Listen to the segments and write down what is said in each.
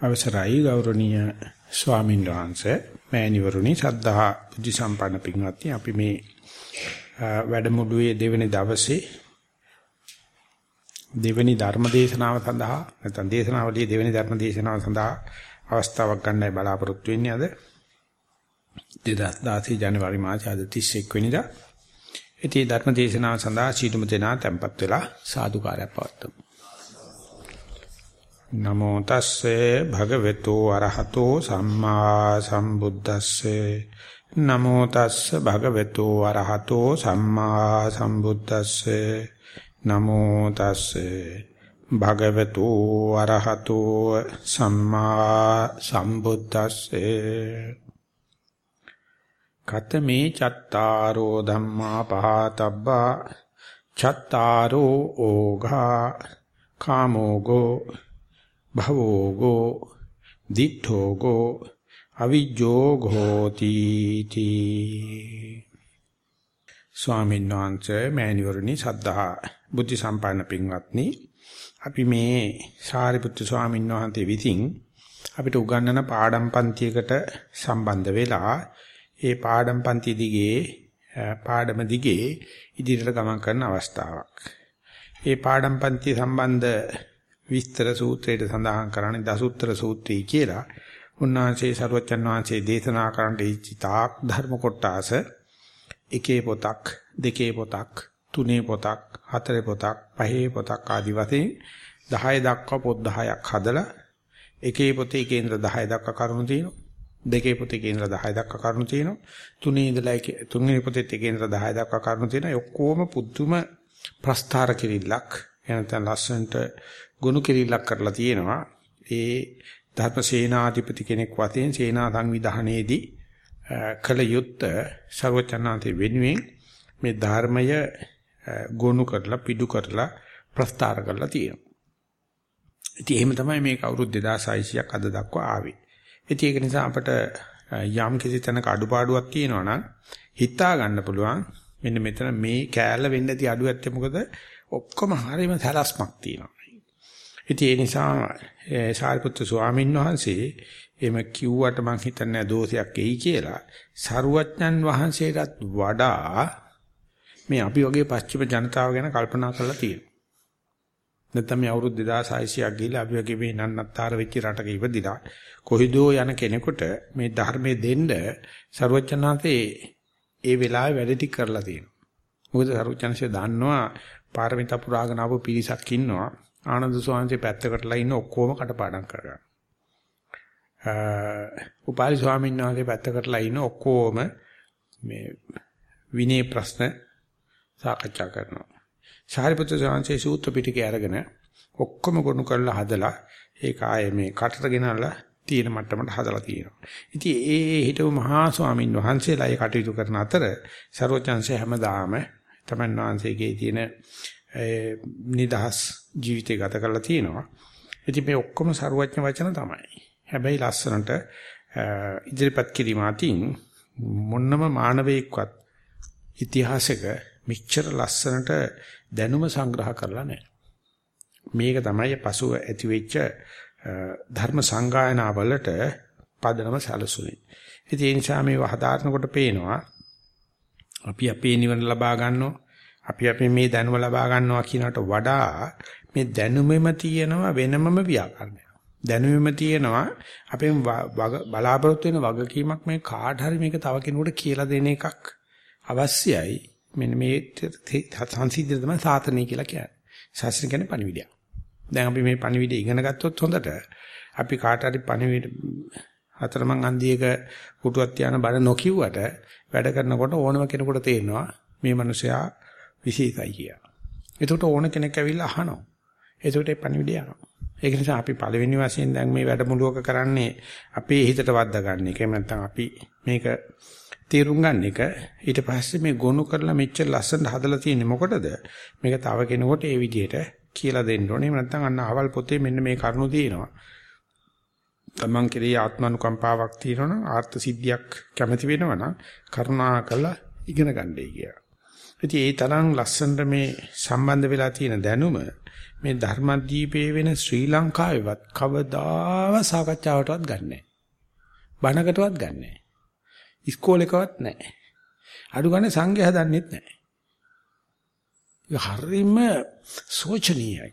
අවසරයි ගෞරවනීය ස්වාමීන් වහන්සේ. මෑණිවරුනි සද්ධා බුද්ධ සම්පන්න පින්වත්නි අපි මේ වැඩමුළුවේ දෙවෙනි දවසේ දෙවෙනි ධර්ම දේශනාව සඳහා නැත්නම් දේශනාවලියේ දෙවෙනි ධර්ම දේශනාව සඳහා අවස්ථාවක් ගන්නයි බලාපොරොත්තු වෙන්නේ අද. 2016 ජනවාරි මාස 31 වෙනිදා. ඉතින් ධර්ම දේශනාව සඳහා සීතුම දෙනා tempත් වෙලා සාදුකාරයක් පවත්වමු. නමෝ තස්සේ භගවතු අරහතෝ සම්මා සම්බුද්දස්සේ. නමෝ තස්ස භගවතු අරහතෝ සම්මා සම්බුද්දස්සේ. නමෝ තස්සේ භගවතු අරහතෝ සම්මා සම්බුද්දස්සේ. කතමේ චත්තාරෝ ධම්මා පහතබ්බා. චත්තාරෝ ඕඝා. කාමෝගෝ භවෝගෝ දිඨෝගෝ අවිජ්ජෝඝෝති තී ස්වාමීන් වහන්සේ මෑණිවරණි සද්ධා බුද්ධ සම්පන්න පින්වත්නි අපි මේ සාරිපුත්තු ස්වාමීන් වහන්සේ විසින් අපිට උගන්වන පාඩම් පන්තියකට සම්බන්ධ වෙලා ඒ පාඩම් පන්ති දිගේ පාඩම දිගේ ඉදිරියට ගමන් කරන අවස්ථාවක්. ඒ පාඩම් පන්ති සම්බන්ධ විස්තර සූත්‍රයට සඳහන් කරන්නේ දසුත්තර සූත්‍රය කියලා. උන්වහන්සේ සරුවචන් වහන්සේ දේශනා කරන්න ඉච්ච තාක් ධර්ම කොටස එකේ පොතක්, දෙකේ පොතක්, තුනේ පොතක්, හතරේ පොතක්, පහේ පොතක් ආදි වශයෙන් 10 දක්වා පොත් 10ක් හදලා එකේ පොතේ කේන්ද්‍ර 10 දක්වා කරුණු තියෙනවා. දෙකේ පොතේ කේන්ද්‍ර 10 දක්වා කරුණු තියෙනවා. තුනේ ඉඳලා තුන්වෙනි පොතේ කේන්ද්‍ර 10 දක්වා කරුණු තියෙනවා. ඔක්කොම පුදුම ප්‍රස්තාර කිරිල්ලක් එනතන ලස්සනට ගුණ කිරිල්ලක් කරලා තියෙනවා. ඒ ධර්ම සේනාධිපති කෙනෙක් වශයෙන් සේනා සංවිධානයේදී කල යුත්ත ਸਰවචනාන්තේ වෙනුවෙන් මේ ධර්මය ගොනු කරලා පිටු කරලා ප්‍රස්තාර කරලා තියෙනවා. ඉතින් එහෙම තමයි මේක අවුරුදු 2600ක් අද දක්වා ආවේ. ඉතින් ඒක නිසා අපට යම් කිසි තැනක අඩුපාඩුවක් තියෙනවා නම් හිතා ගන්න පුළුවන් මෙන්න මෙතන මේ කෑල්ල වෙන්න ඇති අඩුව ඇත්තේ මොකද ඔක්කොම හරියම සලස්මක් තියෙනවා. ඉතින් ඒ නිසා සාරිපුත්‍ර ස්වාමීන් වහන්සේ එම කිව්වට මං හිතන්නේ දෝෂයක් එයි කියලා. සරුවඥන් වහන්සේටත් වඩා මේ අපි වගේ පස්චිම ජනතාව ගැන කල්පනා කරලා තියෙනවා. නැත්නම් මේ අවුරුදු 2600ක් ගිහිල්ලා අපි වගේ මේ නන්නත්තර වෙච්ච රටක ඉපදිලා කොහිදෝ යන කෙනෙකුට මේ ධර්මයේ දෙන්න සරුවඥාන්සේ ඒ වෙලාවේ වැඩ ටික කරලා තියෙනවා. මොකද සරුවඥාන්සේ දන්නවා පාරමිතා පුරාගෙන ආපු පිරිසක් ඉන්නවා. ආනන්ද ස්වාමීන්ගේ පැත්තකටලා ඉන්න ඔක්කොම කටපාඩම් කරගන්න. උපාලි ස්වාමීන් වහන්සේ පැත්තකටලා ඉන්න ඔක්කොම මේ විනය ප්‍රශ්න සාකච්ඡා කරනවා. සාරිපුත්‍ර ස්වාමීන්සේ සූත්‍ර පිටකේ අරගෙන ඔක්කොම ගොනු කරලා හදලා ඒක ආයේ මේ කටට ගෙනල්ලා තියෙන මට්ටමට හදලා තියෙනවා. ඉතින් ඒ හිටපු මහා ස්වාමීන් වහන්සේලා ඒ කටයුතු කරන අතර ਸਰවචන්සේ හැමදාම තමන් වහන්සේගේ තියෙන නිදහස් ජීවිතය ගත කරලා තියෙනවා. ඉතින් මේ ඔක්කොම ਸਰුවඥ වචන තමයි. හැබැයි ලස්සනට ඉදිරිපත් කිරීම අතින් මොන්නම මානවයෙක්වත් ඉතිහාසයක මිච්ඡර ලස්සනට දැනුම සංග්‍රහ කරලා නැහැ. මේක තමයි පසුව ඇති වෙච්ච ධර්ම සංගායනා වලට පදනම සැලසුනේ. ඉතින් ඒ නිසා මේව හදාarනකොට පේනවා අපි අපේ නිවන ලබා ගන්නවා අපි අපි මේ දැනුම ලබා ගන්නවා කියනකට වඩා මේ දැනුමෙම තියෙනවා වෙනමම ව්‍යාකරණය. දැනුමෙම තියෙනවා අපෙන් බලාපොරොත්තු වෙන වගකීමක් මේ කාට හරි මේක තව කෙනෙකුට කියලා දෙන එකක් අවශ්‍යයි. මෙන්න මේ සංසිද්ධිය තමයි සාතනෙ කියලා කියන්නේ. ශාස්ත්‍ර කියන්නේ පණිවිඩය. දැන් අපි මේ පණිවිඩය ඉගෙන ගත්තොත් හොඳට අපි කාට හරි පණිවිඩ හතරමං අන්දියක පුටුවක් තියාන බඩ නොකියුවට වැඩ කරනකොට ඕනම කෙනෙකුට තේරෙනවා මේ මිනිසයා විශේෂයි කියලා. එතකොට ඕන කෙනෙක් ඇවිල්ලා අහනවා. එතකොට ඒ පණිවිඩය යනවා. ඒක නිසා අපි පළවෙනි වශයෙන් දැන් මේ වැඩමුළුවක කරන්නේ අපේ හිතට වද්දා ගන්න එක. එහෙම නැත්නම් අපි මේක තේරුම් ගන්න එක. ඊට පස්සේ මේ ගොනු කරලා මෙච්චර ලස්සනට හදලා තියෙන්නේ මොකටද? මේක තව කෙනෙකුට ඒ විදිහට කියලා දෙන්න ඕනේ. එහෙම නැත්නම් අන්න අවල් පොතේ මෙන්න මේ කරුණු තියෙනවා. තමන් කෙරෙහි ආත්මනුකම්පාවක් තියෙනවනම් ආර්ථ සිද්ධියක් කැමති වෙනවනම් කරුණා කළා ඉගෙන ගන්නයි කියලා. ඉතින් ඒ තරම් ලස්සනට මේ සම්බන්ධ වෙලා තියෙන දැනුම මේ ධර්මදීපේ වෙන ශ්‍රී ලංකාවේවත් කවදාව සාකච්ඡාවටවත් ගන්නෑ. බණකටවත් ගන්නෑ. ඉස්කෝලේකවත් නැහැ. අඩු ගන්න සංඝය හදන්නෙත් නැහැ. ඒක හරීම සෝචනීයයි.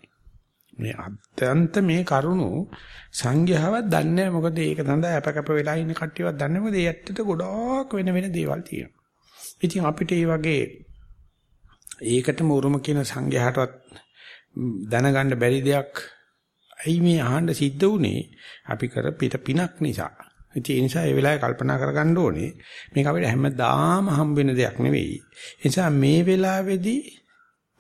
මේ අත්‍යන්ත මේ කරුණු සංඝයාවත් දන්නේ නැහැ මොකද ඒක සඳහා අපකප වෙලා ඉන්න කට්ටියවත් දන්නේ මොකද ඒ ඇත්තට ගොඩාක් වෙන වෙන දේවල් තියෙනවා. ඉතින් අපිට මේ වගේ ඒකටම උරුම කියන සංඝයාටවත් දැනගන්න බැරි දෙයක් ඇයි මේ අහන්න සිද්ධ වුනේ අපි කර පිට පිනක් නිසා. ඉතින් ඒ නිසා ඒ වෙලාවේ කල්පනා කරගන්න ඕනේ මේක අපිට හැමදාම හම්බ වෙන දෙයක් නෙවෙයි. ඒ නිසා මේ වෙලාවේදී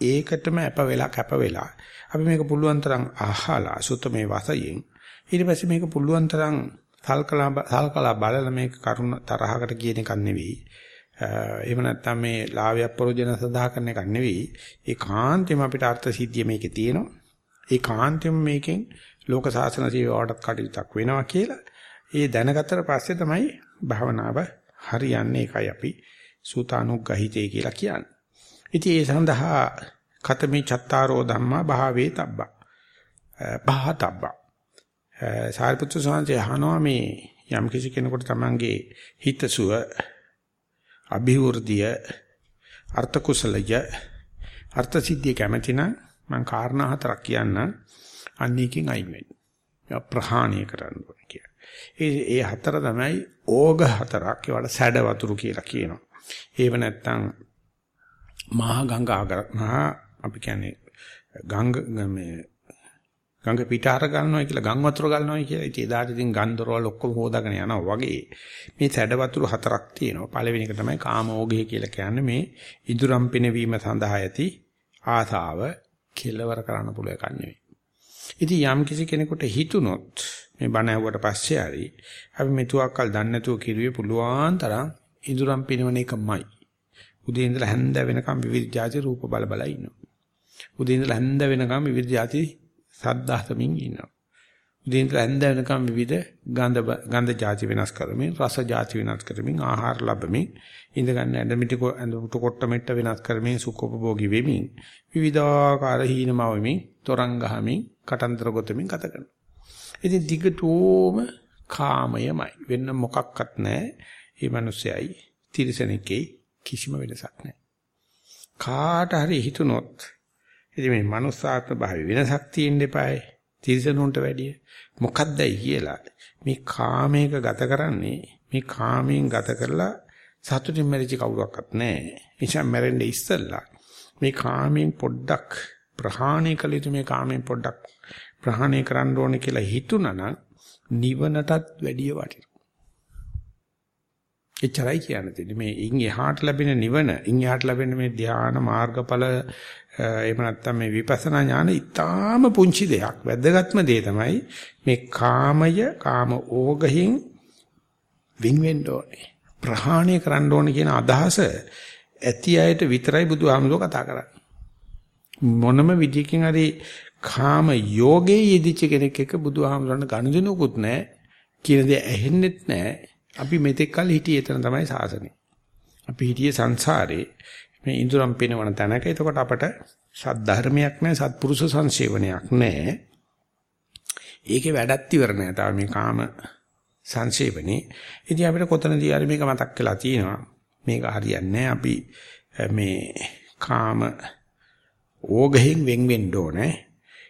ඒකටම අප වෙලා කැප වෙලා අපි මේක පුළුවන් තරම් අහලා සුත්තමේ වශයෙන් ඊට පස්සේ මේක පුළුවන් තරම් සල්කලා සල්කලා බලලා මේක කරුණ තරහකට කියන එකක් නෙවෙයි. එහෙම නැත්නම් මේ ලාභය ප්‍රයෝජන සඳහා කරන එකක් නෙවෙයි. ඒ කාන්තෙම අපිට අර්ථ සිද්ධිය මේකේ තියෙනවා. ඒ කාන්තෙම මේකෙන් ලෝක සාසන සේවාවටත් කටයුත්තක් වෙනවා කියලා ඒ දැනගත්තට පස්සේ තමයි භාවනාව හරියන්නේ ඒකයි අපි සූතානුග්‍රහිතේ කියලා කියන්නේ. ඉතින් ඒ සඳහා කතමේ චත්තාරෝ ධම්මා භාවේ තබ්බා. බහතබ්බා. සාරිපුත්‍ර ස්වාමීන් අහනවා මේ යම් කිසි කෙනෙකුට තමන්ගේ හිතසුව අභිවෘද්ධිය අර්ථ කුසලය අර්ථ සිද්ධිය කැමති නම් මම කාරණා හතරක් කියන්න අන්නේකින් අයින් වෙන්න. ප්‍රහාණය කරන්න ඕනේ කියලා. ඒ ඒ හතර තමයි ඕග හතරක් ඒවට සැඩ වතුරු කියලා කියනවා. ඒව නැත්තම් මහා ගංගා මහා අපි කියන්නේ ගංග මේ ගංග පිටාර ගන්නවා කියලා ගම් වතුර ගන්නවා කියලා. ඉතින් එදාට ඉතින් ගන්දරවල ඔක්කොම හොදාගෙන යනවා වගේ. මේ සැඩ වතුර හතරක් තියෙනවා. පළවෙනි එක තමයි කාමෝගය කියලා කියන්නේ මේ ඉදුරම් පිනවීම සඳහා ඇති ආසාව කෙලවර කරන්න පුළුවන් එකක් නෙවෙයි. ඉතින් යම් කිසි කෙනෙකුට හිතුනොත් මේ බණ ඇහුවට පස්සේ හරි අපි මෙතුවක්කල් දන්නේ නැතුව කිරුවේ පුළුවන් තරම් ඉඳුරම් පිනවන එකමයි. උදේ ඉඳලා හැන්ද වෙනකම් විවිධ ಜಾති රූප බල බල ඉන්නවා. උදේ ඉඳලා හැන්ද වෙනකම් විවිධ ಜಾති සද්දාහතමින් ඉන්නවා. උදේ ඉඳලා හැන්ද වෙනකම් විවිධ ගන්ධ ගන්ධ ಜಾති වෙනස් කරමින් රස ಜಾති වෙනස් කරමින් ආහාර ලැබමින් ඉඳ ගන්න ඇඳ මිටි ඇඳ කොට මෙට්ට වෙනස් කරමින් සුඛෝපභෝගී වෙමින් විවිධාකාර හීනමවමින් තොරන් ගහමින් කටන්තර ගොතමින් ගත කරනවා. ඉතින් දිගටම කාමයමයි. වෙන මොකක්වත් නැහැ. මේ මිනිස්සයයි තිරසනෙකේ කිසිම වෙනසක් නැහැ. කාට හරි හිතුනොත් ඉතින් මේ මනුස්සාත්ම භාවය වෙනසක් තියෙන්න එපායි. තිරසනුන්ට වැඩිය. මොකක්දයි කියලා මේ කාමයක ගත කරන්නේ මේ කාමයෙන් ගත කරලා සතුටින් මැරිච්ච කවුරක්වත් නැහැ. නිසා මැරෙන්න ඉස්සෙල්ලා මේ කාමයෙන් පොඩ්ඩක් ප්‍රහාණය කළ යුතු මේ කාමයෙන් පොඩ්ඩක් ප්‍රහාණය කරන්න ඕනේ කියලා හිතුණා නිවනටත් වැඩිය වටිනවා. එච්චරයි කියන්න තියෙන්නේ. මේ ඉන් එහාට ලැබෙන නිවන, ඉන් එහාට ලැබෙන මේ ධ්‍යාන මාර්ගඵල එහෙම නැත්නම් මේ විපස්සනා ඥාන ඊටාම පුංචි දෙයක්. වැදගත්ම දේ තමයි මේ කාමය, කාම ඕගහින් වින් වෙන්න ඕනේ. ප්‍රහාණය කරන්න ඕනේ කියන අදහස ඇති අයට විතරයි බුදුහාමුදුරුවෝ කතා කරන්නේ. මොනම විදියකින් හරි කාම යෝගේ යෙදිච්ච කෙනෙක් එක්ක බුදුහාමුදුරන් ගනුදෙනුකුත් නැහැ. කියන දේ ඇහෙන්නෙත් නැහැ. අපි මෙතෙක් කල් හිටියේ එතන තමයි සාසනේ. අපි හිටියේ සංසාරේ මේ ඉඳුරම් පිනවන තැනක. එතකොට අපට සද්ධර්මයක් නැහැ, සත්පුරුෂ සංසේවනයක් නැහැ. ඒකේ වැඩක් ඉවර නැහැ. තාම මේ කාම සංසේවනේ. ඉතින් අපිට කොතනදී හරි මේක මතක් වෙලා තියෙනවා. මේක හරියන්නේ අපි මේ කාම ඕගෙන් වෙන් වෙන්න ඕනේ.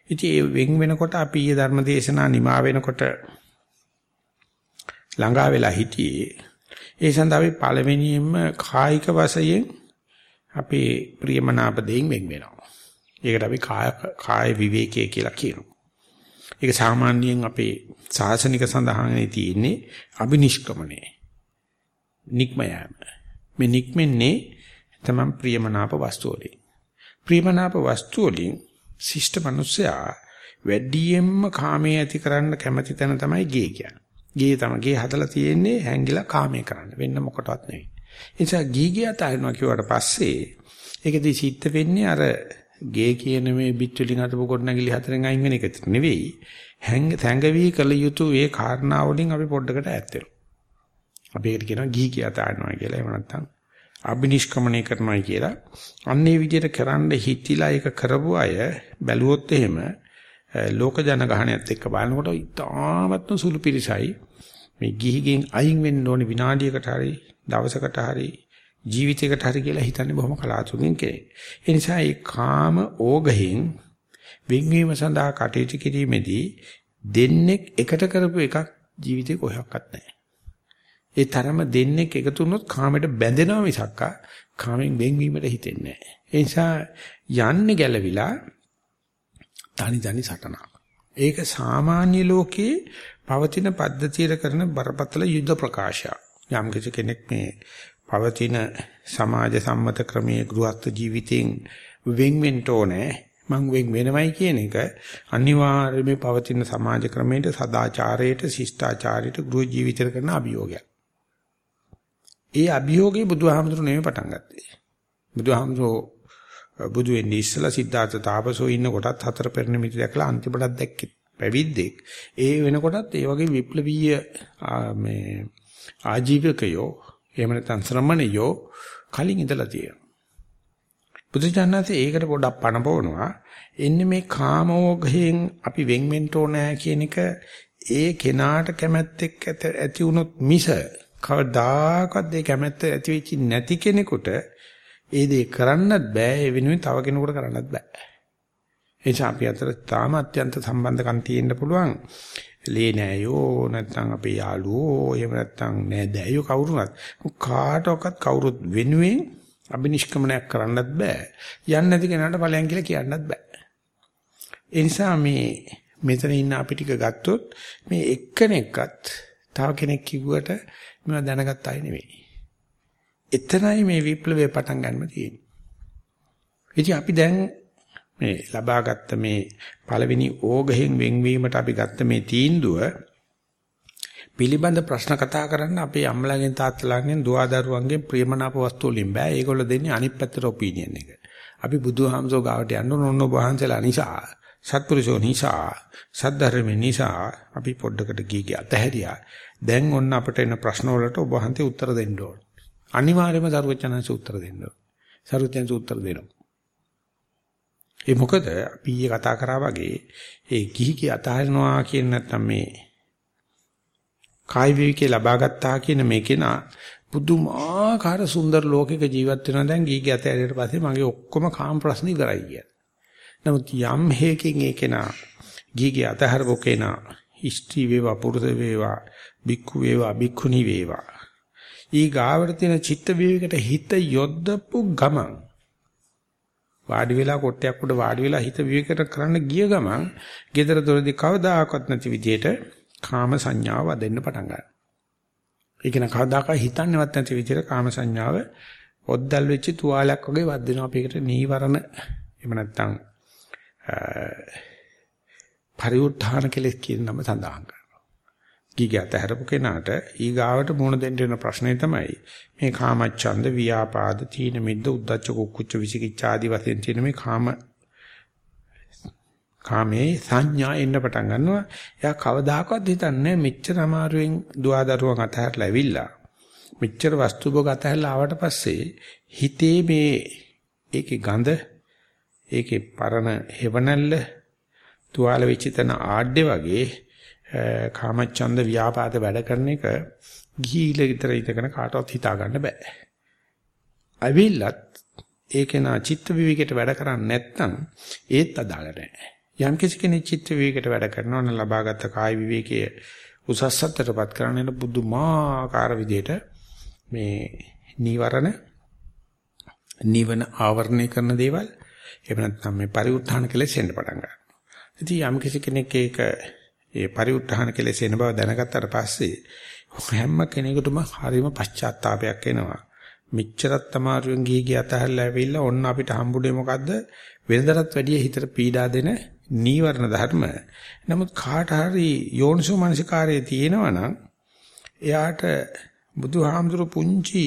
ඉතින් ඒ වෙන් වෙනකොට අපි ඊයේ ධර්ම දේශනා නිමා වෙනකොට ළඟා වෙලා හිටියේ. ඒ සඳහා අපි පළවෙනියෙන්ම කායික වශයෙන් අපේ ප්‍රියමනාප දෙයින් වෙන් වෙනවා. ඒකට අපි කාය කාය විවේකයේ කියලා කියනවා. ඒක සාමාන්‍යයෙන් අපේ සාසනික සඳහනේ තියෙන්නේ අබිනිෂ්ක්‍මණය. නික්ම යාම. මේ නික්මන්නේ තමන් ප්‍රියමනාප වස්තු වලින්. ප්‍රියමනාප වස්තු වලින් ශිෂ්ට මිනිස්සයා වැඩියෙන්ම කාමයේ ඇති කරන්න කැමති තැන තමයි ගේ කියන්නේ. ගේ තමයි ගේ හදලා තියෙන්නේ හැංගිලා කාමයේ කරන්න. වෙන්න මොකටවත් නෙවෙයි. ඒ නිසා ගී ගියත් අරනවා කියවට පස්සේ ඒකදී සිද්ධ වෙන්නේ අර ගේ කියන මේ බිත් වලින් හදපු ගොඩනැගිලි හතරෙන් අයින් වෙන එක නෙවෙයි. හැංග තැඟවි කළ යුතු ඒ කාරණා වලින් අපි පොඩ්ඩකට ඈත් වෙනවා. අපි ඒකට කියනවා ගී කියා තානවා කියලා. එහෙම නැත්නම් අබිනිෂ්ක්‍මණය කරනවා කියලා. අන්නේ විදිහට කරන්න හිතිලා ඒක කරපු අය බැලුවොත් එහෙම ලෝක ජනගහනයත් එක්ක බලනකොට ඉතාමත්ම සුළු පිරිසයි මේ ගිහිගෙන් අයින් වෙන්න ඕනේ විනාඩියකට හරි දවසකට හරි ජීවිතයකට හරි කියලා හිතන්නේ බොහොම කලාතුරකින් කෙනෙක්. ඒ නිසා ඒ කාම ඕගයෙන් වෙන්වීම සඳහා කටයුතු කිරීමේදී දෙන්නෙක් එකට කරපු එකක් ජීවිතේ කොහොක්වත් නැහැ. ඒ තරම දෙන්නෙක් එකතු වුණොත් කාමයට බැඳෙනවා මිසක් කාමෙන් වෙන්වීමට හිතෙන්නේ නැහැ. ඒ නිසා යන්නේ ගැලවිලා තනි තනි සටනක්. ඒක සාමාන්‍ය ලෝකයේ පවතින පද්ධතියට කරන බරපතල යුද්ධ ප්‍රකාශයක්. යම් කෙනෙක් මේ පවතින සමාජ සම්මත ක්‍රමයේ ගෘහස්ත ජීවිතෙන් වෙන් වෙන්න ඕනේ මං වෙන් වෙනවයි කියන එක අනිවාර්යයෙන්ම පවතින සමාජ ක්‍රමයට සදාචාරයට ශිෂ්ටාචාරයට ගෘහ ජීවිතයට කරන අභියෝගයක්. ඒ අභියෝගේ බුදුහාමුදුරු නෙමෙයි පටන් ගත්තේ. බුදුහාමුදුරු බුදු වෙන්නේ ඉස්සලා සිද්ධාර්ථ තාපසෝ ඉන්න කොටත් හතර පෙර නිමිති දැකලා අන්තිමටත් දැක්කේ පැවිද්දෙක්. ඒ වෙනකොටත් ඒ වගේ විප්ලවීය මේ ආජීවකයෝ එහෙම නැත්නම් ශ්‍රමණයෝ කලින් ඉඳලා තියෙනවා. බුදුචානන්සේ ඒකට පොඩ්ඩක් පණපවනවා. එන්නේ මේ කාමෝගයෙන් අපි වෙන් වෙන්න ඕනෑ කියන එක ඒ කෙනාට කැමැත්තෙක් ඇති වුණොත් මිස කවදාකවත් ඒ කැමැත්ත ඇති වෙච්ච නැති කෙනෙකුට ඒ දේ කරන්නත් බෑ ඒ වෙනුවෙන් තව කෙනෙකුට කරන්නත් බෑ. ඒ නිසා අපි අතර තාම අත්‍යන්ත සම්බන්ධකම් තියෙන්න පුළුවන්. ලේ නෑයෝ නැත්නම් අපේ යාළුවෝ එහෙම නැත්නම් නෑ දෑයෝ කවුරුනත් කාටවත් කවුරුත් වෙනුවෙන් අබිනිෂ්ක්‍මණයක් කරන්නත් බෑ. යන්නේ නැති කෙනාට ඵලයන් කියලා කියන්නත් බෑ. ඒ නිසා මේ මෙතන ඉන්න අපි ටික ගත්තොත් මේ එක්කෙනෙක්වත් තව කෙනෙක් කිව්වට මම දැනගත් අය නෙවෙයි. එතනයි මේ විප්ලවය පටන් ගන්න තියෙන්නේ. ඉතින් අපි දැන් මේ ලබාගත්ත මේ පළවෙනි ඕගයෙන් වෙන්වීමට අපි ගත්ත මේ තීන්දුව පිළිබඳ ප්‍රශ්න කතා කරන්න අපේ අම්මලාගෙන් තාත්තලාගෙන් දුවදරුවන්ගෙන් ප්‍රියමනාප වස්තු වලින් බෑ. ඒගොල්ලෝ දෙන්නේ අනිත් පැත්තට ඔපිනියන් එක. අපි බුදුහාමසෝ ගාවට යන්න ඕන වහන්සලා නිසා, සත්පුරුෂෝ නිසා, සද්ධර්ම නිසා අපි පොඩ්ඩකට ගිහි ගියා. තැහැරියා. දැන් ඔන්න අපිට එන ප්‍රශ්න වලට ඔබ වහන්සේ උත්තර දෙන්න ඕන. අනිවාර්යයෙන්ම සරුවචනන්සේ උත්තර දෙන්න ඕන. සරුවචනන්සේ උත්තර දෙනවා. ඒ මොකද අපි ඊයේ කතා කරා වගේ ඒ ගිහි කිය අතහරිනවා කියන නැත්තම් මේ කායි විවිකේ ලබා ගත්තා කියන මේකේන පුදුමාකාර සුන්දර ලෝකයක ජීවත් වෙනවා දැන් ගිහි කිය අතහැරියට පස්සේ මගේ ඔක්කොම කාම ප්‍රශ්න ඉවරයි කිය. නමුත් යම් හේකින් ඒකේන ගිහි කිය අතහරපු කෙනා ඉෂ්ටි වේවා පුරුෂ වේවා බික්ඛු වේවා බික්ඛුනි වේවා ඊ ගාවට තියෙන චිත්ත විවේකයට හිත යොදපු ගමන් වාඩි වෙලා කොට්ටයක් උඩ වාඩි වෙලා හිත විවේකයට කරන්න ගිය ගමන් gedara දොරදී කවදාකවත් නැති විදියට කාම සංඥාව වදෙන්න පටන් ගන්නවා. ඒක න කවදාකවත් හිතන්නේවත් නැති විදියට කාම සංඥාව ඔද්දල් වෙච්ච තුවාලයක් වගේ වදිනවා. අපි ඒකට නීවරණ එහෙම නැත්නම් පරිඋත්ථාන කෙලෙස් කියන නම සඳහන් කරනවා. ගිගත හැරපු කෙනාට ඊගාවට මුණ දෙන්න වෙන ප්‍රශ්නේ තමයි මේ කාමච්ඡන්ද ව්‍යාපාද තීන මිද්ද උද්දච්ච කුක්කුච්ච විචිකිච්ඡා ආදී වශයෙන් තියෙන මේ කාම කාමේ සංඥා එන්න පටන් ගන්නවා. එයා කවදාකවත් හිතන්නේ මෙච්චර අමාරුවෙන් දුවදරුවන් අතහැරලා ඇවිල්ලා මෙච්චර වස්තු භෝග අතහැරලා ආවට පස්සේ හිතේ මේ ඒකේ ගඳ ඒකේ පරණ හේවණල්ල තුවාල වෙච්ච තන ආඩ්‍ය වගේ කාමච්ඡන්ද ව්‍යාපාද වැඩ කරන එක ගිහිල විතර ඉතකන කාටවත් හිතා ගන්න බෑ. අවිල්ලත් ඒක නා චිත්ත විවිකයට වැඩ කරන්නේ නැත්නම් ඒත් අදාළ නැහැ. යම් කිසි කෙනෙක් චිත්ත විවිකයට වැඩ කරනවා නම් ලබාගත් කාය විවේකයේ උසස්සතරපත් කරන්න බුදුමාකාර විදිහට මේ නීවරණ නිවන ආවරණය කරන දේවල් එහෙම නැත්නම් මේ පරිඋත්ථාන කෙලෙස් එන්න පටන් ගන්නවා. ඉතින් යම් කිසි කෙනෙක් ඒක ඒ පරිඋත්ථාන කෙලෙස් එන බව දැනගත්තට පස්සේ හැම කෙනෙකුටම හරිම පශ්චාත්තාවයක් එනවා. මෙච්චරත් අමාරුවෙන් ගිහි ගිය අතහැරලා ඇවිල්ලා ඔන්න අපිට හම්බුනේ මොකද්ද? වෙනදටත් වැඩිය හිතට පීඩා දෙන නීවරණ ධර්ම. නමුත් කාට හරි යෝනිසෝ මනසිකාරයේ තියෙනවා නම් එයාට බුදුහාමුදුරු පුංචි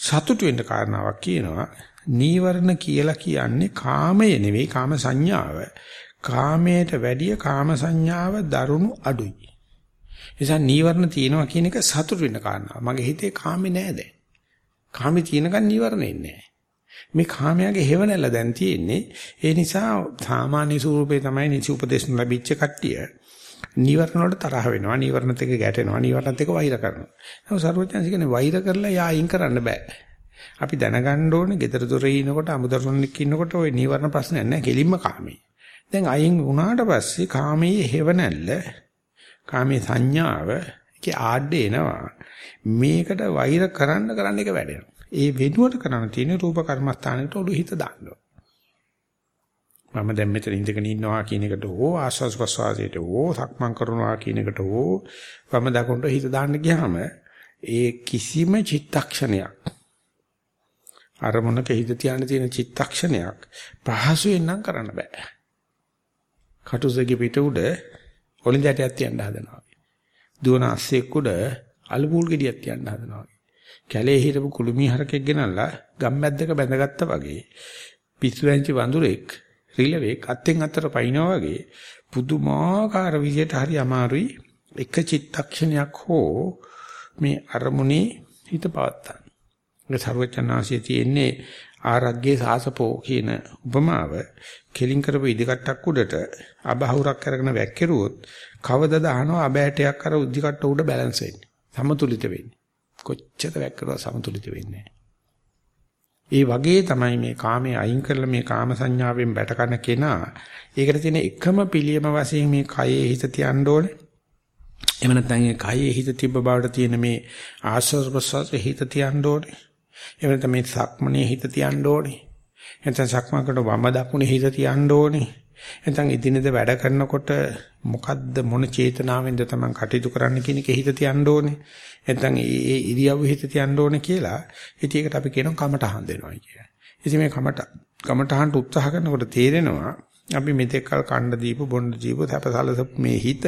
සතුටු වෙන්න කාරණාවක් කියනවා. නීවරණ කියලා කියන්නේ කාමය නෙවෙයි කාම සංඥාව. කාමයට වැඩිය කාම සංඥාව දරුණු අඩුයි. නිසා නීවරණ තියෙනවා කියන එක සතුට වෙන්න කාරණා. මගේ හිතේ කාමේ නෑ දැන්. කාමේ තියෙනකන් නීවරණ එන්නේ මේ කාමයාගේ හේවණල්ල දැන් තියෙන්නේ ඒ නිසා සාමාන්‍ය ස්වරූපේ තමයි නිසි උපදේශන ලැබිච්ච කට්ටිය නීවරණ වලට තරහ වෙනවා නීවරණත් එක්ක ගැටෙනවා නීවරණත් එක්ක වෛර කරනවා ඒක සර්වඥාන්සේ කියන්නේ වෛර කරලා යායින් කරන්න බෑ අපි දැනගන්න ඕනේ gedara dore ඉනකොට අමුදරුණෙක් ඉන්නකොට ওই නීවරණ ප්‍රශ්නයක් නැහැ කෙලින්ම කාමේ දැන් අයින් වුණාට පස්සේ කාමයේ හේවණල්ල කාමයේ සංඥාව ඒකේ ආඩේ එනවා. මේකට වෛර කරන්න කරන්න එක වැඩෙනවා. ඒ වෙනුවට කරන්න තියෙන රූප කර්මස්ථානෙට ඔළු හිත දාන්න මම දැන් මෙතන ඉඳගෙන ඉන්නවා කියන එකට හෝ ආස්වාස් ප්‍රසවාසයට හෝ සක්මන් කරනවා කියන එකට හෝ වම දකුණට හිත දාන්න ගියාම ඒ කිසිම චිත්තක්ෂණයක් අරමුණක හිත තියාගෙන තියෙන චිත්තක්ෂණයක් පහසුවෙන් නම් කරන්න බෑ. කටුසෙගේ පිට උඩ ඔලින්දටයක් තියන්න හදනවා. දුවන අස්සෙක් උඩ අලුපූල් ගෙඩියක් තියන්න හදනවා. කැලේ හිටපු කුළුමි හරකෙක් ගෙනල්ලා ගම්මැද්දක බැඳගත්තා වගේ පිස්සු වැංචි වඳුරෙක් රිලෙවෙක් අත්ෙන් අතට පයින්නවා වගේ පුදුමාකාර විදියට හරි අමාරුයි එක චිත්තක්ෂණයක් හෝ මේ අරමුණේ හිත පවත්තා. ඒ ਸਰවචනාසිය තියෙන්නේ ආරග්ගේ සාසපෝ කියන උපමාව කෙලින් කරපු ඉදිකට්ටක් උඩට අබහුරක් කරගෙන වැක්කිරුවොත් කවදද අහනවා අබෑටයක් අර ඉදිකට්ට උඩ බැලන්ස් වෙන්නේ. සමතුලිත වෙන්නේ. කොච්චර වැක්කරුවා සමතුලිත වෙන්නේ ඒ වගේ තමයි මේ කාමයේ අයින් කරලා මේ කාම සංඥාවෙන් බැට කරන කෙනා ඒකට තියෙන එකම පිළියම වශයෙන් මේ කයේ හිත තියන්න ඕනේ. එහෙම නැත්නම් ඒ කයේ හිත තිබ්බ බවට තියෙන මේ ආශ්වාස ප්‍රශ්වාසයේ හිත තියන්න ඕනේ. එහෙම නැත්නම් මේ සක්මනේ හිත තියන්න ඕනේ. නැත්නම් සක්මකට වම දකුණේ හිත තියන්න ඕනේ. නැත්නම් ඉදිනද වැඩ කරනකොට මොකද්ද මොන චේතනාවෙන්ද තමන් කටයුතු කරන්න කියන එක හිත තියන්න ඕනේ. නැත්නම් ඒ ඉරියව්ව හිත තියන්න ඕනේ කියලා. ඉතින් ඒකට අපි කියනවා කමටහන් දෙනවා කියලා. ඉතින් මේ කමට කමටහන්ට උත්සාහ කරනකොට තේරෙනවා අපි මෙතෙක් කල කණ්ඩ දීපු බොණ්ඩ දීපු සැපසලස මේ හිත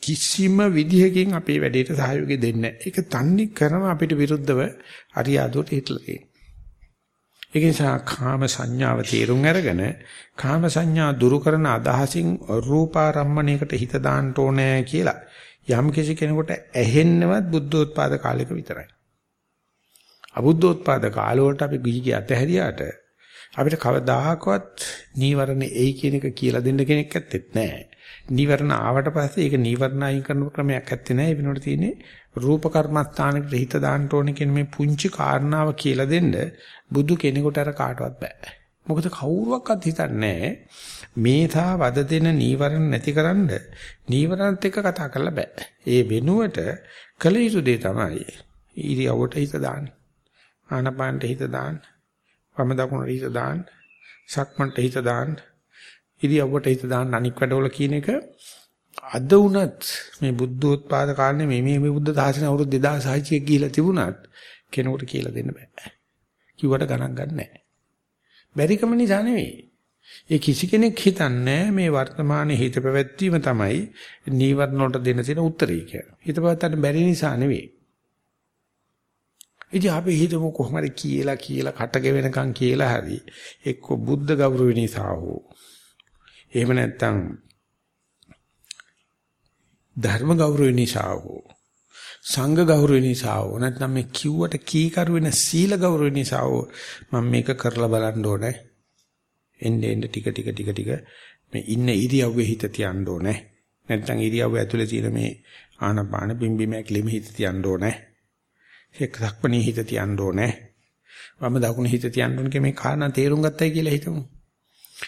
කිසිම විදිහකින් අපේ වැඩේට සහයෝගය දෙන්නේ නැහැ. ඒක තන්නේ කරම අපිට විරුද්ධව අරියාදුවට හිටලා තියෙනවා. ඒක නිසා කාම සංඥාව තේරුම් අරගෙන කාම සංඥා දුරු කරන අදහසින් රූපාරම්මණයකට හිත දාන්න ඕනේ කියලා යම් කිසි කෙනෙකුට ඇහෙන්නවත් බුද්ධෝත්පාද කාලයක විතරයි. අබුද්ධෝත්පාද කාලවලට අපි ගිහි අතහැරියාට අපිට කවදාහකවත් නීවරණ එයි කියන එක කියලා දෙන්න කෙනෙක් ඇත්තෙත් නැහැ. නීවරණ ආවට පස්සේ ඒක නීවරණ අයින් කරන ක්‍රමයක් ඇත්තේ නැහැ. ඒ වෙනකොට තියෙන්නේ රූප කර්මස්ථානෙකට හිත දාන්න ඕනේ කියන මේ පුංචි කාරණාව කියලා දෙන්න බුදු කෙනෙකුට අර කාටවත් බෑ. මොකද කවුරුවක්වත් හිතන්නේ මේ තා වද දෙන නීවරණ නැතිකරන්න නීවරණත් එක්ක කතා කරලා බෑ. ඒ වෙනුවට කල යුතු දේ තමයි ඉරියවට හිත දාන්න. ආනපානට හිත දාන්න. වම දකුණට හිත දාන්න. සක්මන්ට හිත දාන්න. ඉරියවට හිත දාන්න අනික් වැඩවල කියන එක අද වුණත් මේ බුද්ධෝත්පාද කාලේ මේ මේ බුද්ධ සාසන අවුරුදු 2600 ගිහිලා තිබුණත් කෙනෙකුට කියලා දෙන්න බෑ. කිව්වට ගණන් ගන්න නැහැ. බැරිකම නිසා නෙවෙයි. ඒ කිසි කෙනෙක් හිතන්නේ මේ වර්තමානයේ හිත පැවැත්වීම තමයි නීවරණ වලට දෙන්න තියෙන උත්තරේ කියලා. හිත පැවැත්තන්න බැරි නිසා නෙවෙයි. ඉතින් අපි හිතමු කොහොම හරි කියලා කියලා කටක වෙනකන් කියලා හරි එක්ක බුද්ධ ගෞරව නිසා හෝ එහෙම නැත්නම් ධර්ම ගෞරව නිසා හෝ සංඝ ගෞරව නිසා හෝ නැත්නම් මේ කිව්වට කීකරු වෙන සීල ගෞරව නිසා හෝ මම මේක කරලා බලන්න ඕනේ. එන්න එන්න ටික ටික ටික ටික මේ ඉන්න ඉරියව්වේ හිත තියන්න ඕනේ. නැත්නම් ඉරියව්ව ඇතුලේ තියෙන මේ ආනපාන බිම්බිම ඇක්ලිම හිත තියන්න ඕනේ. එක්කක්පණී හිත තියන්න ඕනේ. වම දකුණ හිත තියන්න ඕනේ මේ කාරණා තේරුම් ගත්තයි කියලා හිතමු.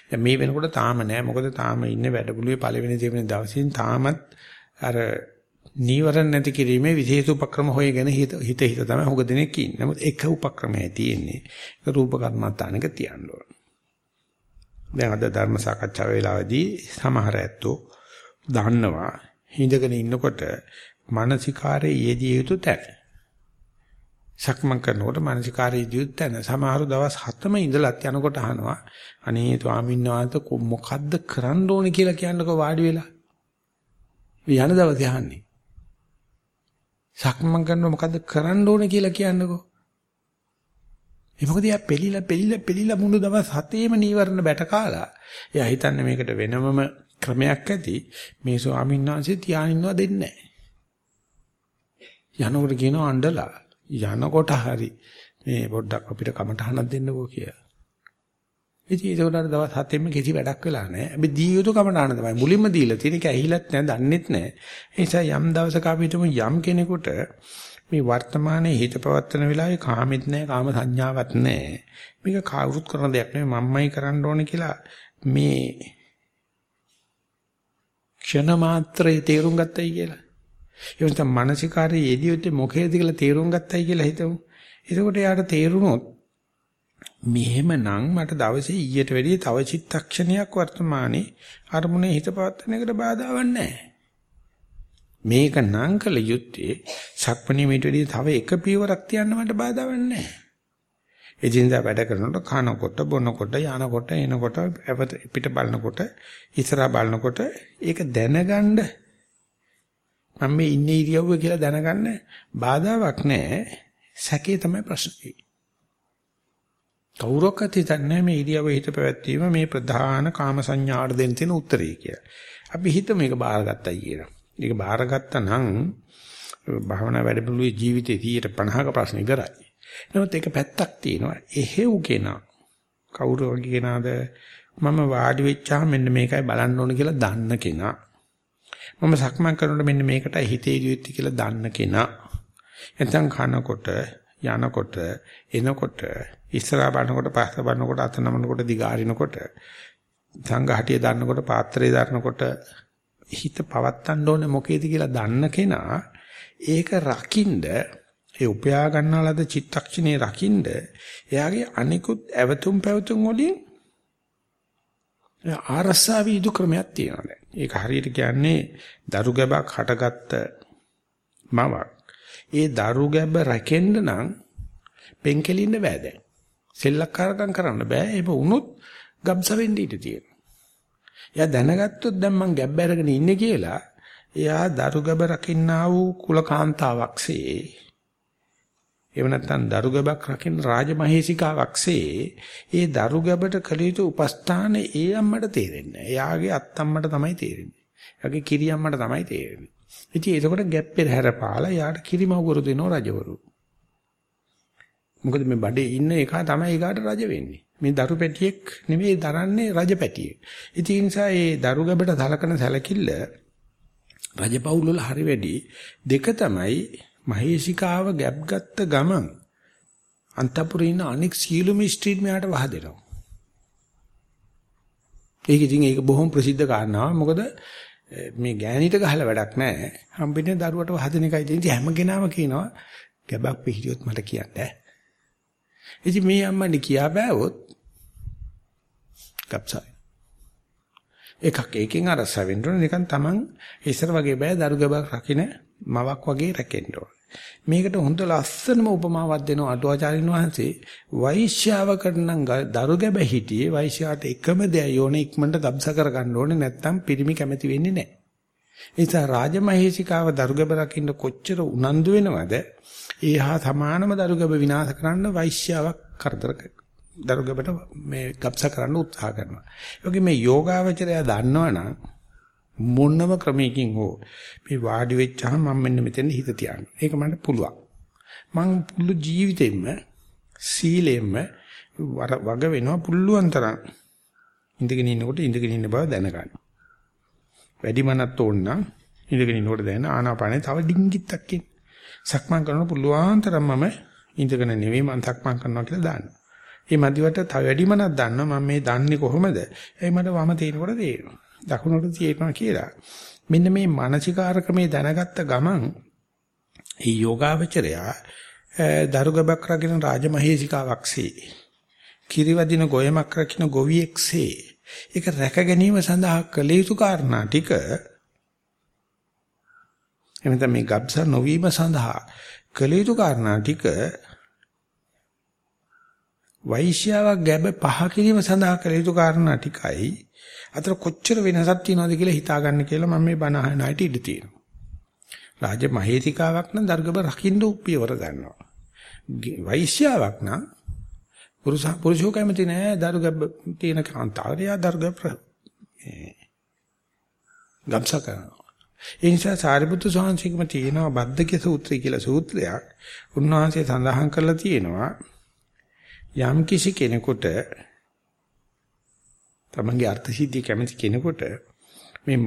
දැන් මේ වෙනකොට තාම නෑ මොකද තාම ඉන්නේ වැඩපුළුවේ පළවෙනි දෙවෙනි දවසින් තාමත් අර නීවරණ නැති කිරීමේ විශේෂ උපක්‍රම හොයගෙන හිත හිත හිත තමයි හුඟ දෙනෙක් ඉන්නේ. නමුත් එක උපක්‍රමයක් තියෙන්නේ. ඒක රූප කර්මත්තානක තියන්න ඕන. දැන් අද ධර්ම සාකච්ඡා වේලාවේදී සමහර ඇත්තෝ දන්නවා හිඳගෙන ඉන්නකොට මානසිකාරයේ යෙදිය යුතු තැන. සක්මන් කරනකොට මානසිකාරයේ යෙදිය යුතු තැන. සමහර දවස් 7ම ඉඳලත් යනකොට අහනවා අනේ ස්වාමීන් වහන්සේ මොකද්ද කරන්න ඕනේ කියලා කියන්නකෝ වාඩි වෙලා. යන දවසේ අහන්නේ. සක්මන් කරනව මොකද්ද කරන්න ඕනේ කියලා කියන්නකෝ. ඒ මොකද යා පෙලිලා පෙලිලා පෙලිලා මුළු දවස් හතේම නීවරණ බැට කාලා. එයා හිතන්නේ මේකට වෙනමම ක්‍රමයක් ඇති. මේ ස්වාමීන් වහන්සේ තියානින්නවා දෙන්නේ නැහැ. යනකොට කියනවා අඬලා යනකොට හරි මේ පොඩ්ඩක් අපිට කමටහනක් දෙන්නකෝ කියලා. ඉතින් ඒකට දවස් හතෙම කිසි වැඩක් වෙලා නැහැ. අපි දී යුතු කමටහන තමයි. මුලින්ම දීලා තියෙන එක ඇහිලත් නැහැ, දන්නෙත් නැහැ. ඒ නිසා යම් දවසක අපි හිතමු යම් කෙනෙකුට මේ වර්තමානයේ හිත පවත්තන වෙලාවේ කාමෙත් නැහැ, කාම සංඥාවක් නැහැ. මේක කවුරුත් කරන දෙයක් නෙවෙයි මම්මයි කරන්න ඕනේ කියලා මේ ක්ෂණ මාත්‍රේ තේරුම් ගත්තයි කියලා. ඒ වෙනතම මානසිකාරයේ යෙදියොත් මොකේද කියලා තේරුම් ගත්තයි කියලා හිතමු. එතකොට යාට තේරුණොත් මෙහෙමනම් මට දවසේ ඊට වැඩිය තව චිත්තක්ෂණයක් වර්තමානයේ අරමුණේ හිත පවත්වන එකට බාධාවක් නැහැ. මේක නම් කළ යුත්තේ සක්මණේ මීට වැඩිය තව එක පියවරක් තියන්න මට බාධාවක් නැහැ. එදිනදා වැඩ කරනකොට කනකොට බොනකොට යනකොට එනකොට පිට බලනකොට ඉස්සරහා බලනකොට ඒක දැනගන්න මම මේ ඉන්නේ ඉරියව්ව කියලා දැනගන්න බාධාවක් නැහැ සැකේ තමයි ප්‍රශ්නේ කවුරක්වත් හිතන්නේ මේ ඉරියව්ව හිත පැවැත්වීම මේ ප්‍රධාන කාම සංඥාට දෙන්න තියෙන උත්තරේ කියලා. අපි හිත මේක බාරගත්තයි කියලා. මේක බාරගත්තා නම් භාවනා වැඩපිළිවෙලේ ජීවිතේ 50ක ප්‍රශ්න ඉවරයි. නමුත් ඒක පැත්තක් තියෙනවා. එහෙව් කෙනා කවුරු වගේ කෙනාද මම වාඩි වෙච්චාම මෙන්න මේකයි බලන්න ඕන කියලා දන්න කෙනා. මම සක්මන් කරනකොට මෙන්න මේකටයි හිතේ යුත්තේ කියලා දන්න කෙනා. නැත්නම් කනකොට යනකොට එනකොට ඉස්සරහා බලනකොට පස්ස බලනකොට අත නමනකොට දිගාරිනකොට සංඝහටිය දාන්නකොට පාත්‍රය දාන්නකොට හිත පවත්තන්න ඕනේ මොකේද කියලා දන්න කෙනා ඒක රකින්ද ඒ උපයා ගන්නාලද චිත්තක්ෂණේ රකින්ද එයාගේ අනිකුත් ඇවතුම් පැවතුම් වලින් ආරසා වීදු ක්‍රමයක් තියෙනවා දැන්. ඒක හරියට කියන්නේ දරු ගැබක් හටගත්ත මවක්. ඒ දරු ගැබ රැකෙන්න නම් පෙන්කෙලින්න බෑ දැන්. සෙල්ලක්කාරකම් කරන්න බෑ. ඒක වුණොත් ගබ්ස වෙන්න ඉඩ තියෙනවා. එයා දැනගත්තොත් දැන් මං ගැබ් අරගෙන ඉන්නේ කියලා එයා දරු ගැබ රකින්නා වූ කුලකාන්තාවක්සේ එහෙම නැත්නම් දරුගබක් රකින්න රාජමහේසිකාවක්සේ ඒ දරුගබට කළ යුතු උපස්ථාන ඒ අම්මට තේරෙන්නේ නැහැ. එයාගේ අත්තම්මට තමයි තේරෙන්නේ. එයාගේ කිරියම්මට තමයි තේරෙන්නේ. ඉතින් එතකොට ගැප් පෙරහැර පාලා යාට කිරිමවුරු දෙනව රජවරු. මොකද මේ බඩේ ඉන්න එක තමයි ඊගාට රජ වෙන්නේ. මේ දරු පැටියෙක් නෙවෙයි දරන්නේ රජ පැටියෙක්. ඉතින් ඒ නිසා මේ දරුගබට සලකන සැලකිල්ල රජපෞල් වල හරි වැඩි දෙක තමයි මහේසිකාව ගැප් ගත්ත ගමන් අන්තපුරේ ඉන්න අනෙක් සියලුම ස්ට්‍රීට් මෙයාට වහ දෙනවා. ඒක ඉතින් ඒක බොහොම ප්‍රසිද්ධ කාරණාවක්. මොකද මේ ගෑණිට ගහලා වැඩක් නැහැ. හම්බෙන්නේ දරුවට වහදෙන එකයි තියෙන්නේ. හැම කෙනාම කියනවා ගැබක් පිළියොත් මට කියන්න. ඉතින් මේ අම්මනි කියා බෑවොත් කප්සයි. එකක් එකකින් අරසවෙන්න ඕනේ නිකන් Taman ඉස්සර වගේ බෑ දරු ගැබක් රකින්න මවක් වගේ රැකෙන්න ඕනේ. මේකට හොඳ ලස්සනම උපමාවක් දෙනවා අටුවාචාරින් වහන්සේ වෛශ්‍යාවකට නම් දරු ගැබ හිටියේ වෛශ්‍යාට එකම දෙය යෝනේ ඉක්මනට ගබ්ස කරගන්න ඕනේ නැත්තම් පිරිමි කැමති වෙන්නේ නැහැ. ඒ නිසා රාජමහේසිකාව දරු ගැබ රකින්න කොච්චර උනන්දු වෙනවද? ඒහා සමානම දරු ගැබ විනාශ කරන්න වෛශ්‍යාවක් කරදර දරු ගැබට මේ ගබ්ස කරන්න උත්සාහ කරනවා. ඒ වගේ මේ යෝගාවචරය දන්නවනම් මොනම ක්‍රමයකින් හෝ මේ වාඩි වෙච්චාම මම මෙන්න මෙතන හිත තියන්න. ඒක මට පුළුවන්. මං පුළු ජීවිතෙන්න සීලෙන්න වග වෙනවා පුළුවන් තරම්. ඉඳගෙන ඉන්නකොට ඉඳගෙන ඉන්න බව දැනගන්න. වැඩි මනත් ඕන නම් ඉඳගෙන ඉන්නකොට දැන ආනාපානේ තව ඩිංගිත්තක් ඉන්න. සක්මන් කරන පුළුවන් තරම් මම ඉඳගෙන නෙවෙයි මං සක්මන් කරනවා කියලා දාන්න. මේ මදිවට තව වැඩි මනක් දන්නවා මම මේ දන්නේ කොහොමද? ඒ මට වම තේනකොට තේරෙනවා. දකුණට තියෙනවා කියලා. මෙන්න මේ මානසිකාරකමේ දැනගත්ත ගමන් මේ යෝගාවචරයා දරුගබක් රකින්න රාජමහේසිකාවක්සේ කිරිවදින ගොයමක් රකින්න ගොවියෙක්සේ ඒක රැක ගැනීම සඳහා කළ යුතු කාරණා ටික එමෙතන මේ ගබ්ස නොවීම සඳහා කළ යුතු කාරණා ටික වෛශ්‍යාවක් ගැබ පහ කිරීම සඳහා කළ යුතු කාරණා ටිකයි අතර කොච්චර වෙනසක් තියෙනවද කියලා හිතාගන්න කියලා මම මේ බණ අහන අයට ඉඩ තියෙනවා. රාජ මහේතිකාවක් නම් දර්ගබ රකින්න උප්පියවර ගන්නවා. වෛශ්‍යාවක් නම් පුරුෂ පුරුෂෝ කැමති නෑ දර්ගබ තියෙන කාන්තාවරියා දර්ගබ ගම්ස කරනවා. ඒ නිසා සාරිපුත්තු ස්වාමීන්වහන්සේකම තියෙනවා බද්දක සූත්‍රය කියලා සූත්‍රයක්. උන්වහන්සේ සඳහන් කරලා තියෙනවා යම් කිසි කෙනෙකුට තමන්ගේ අර්ථ සිද්ධිය කැමති කෙනෙකුට මේ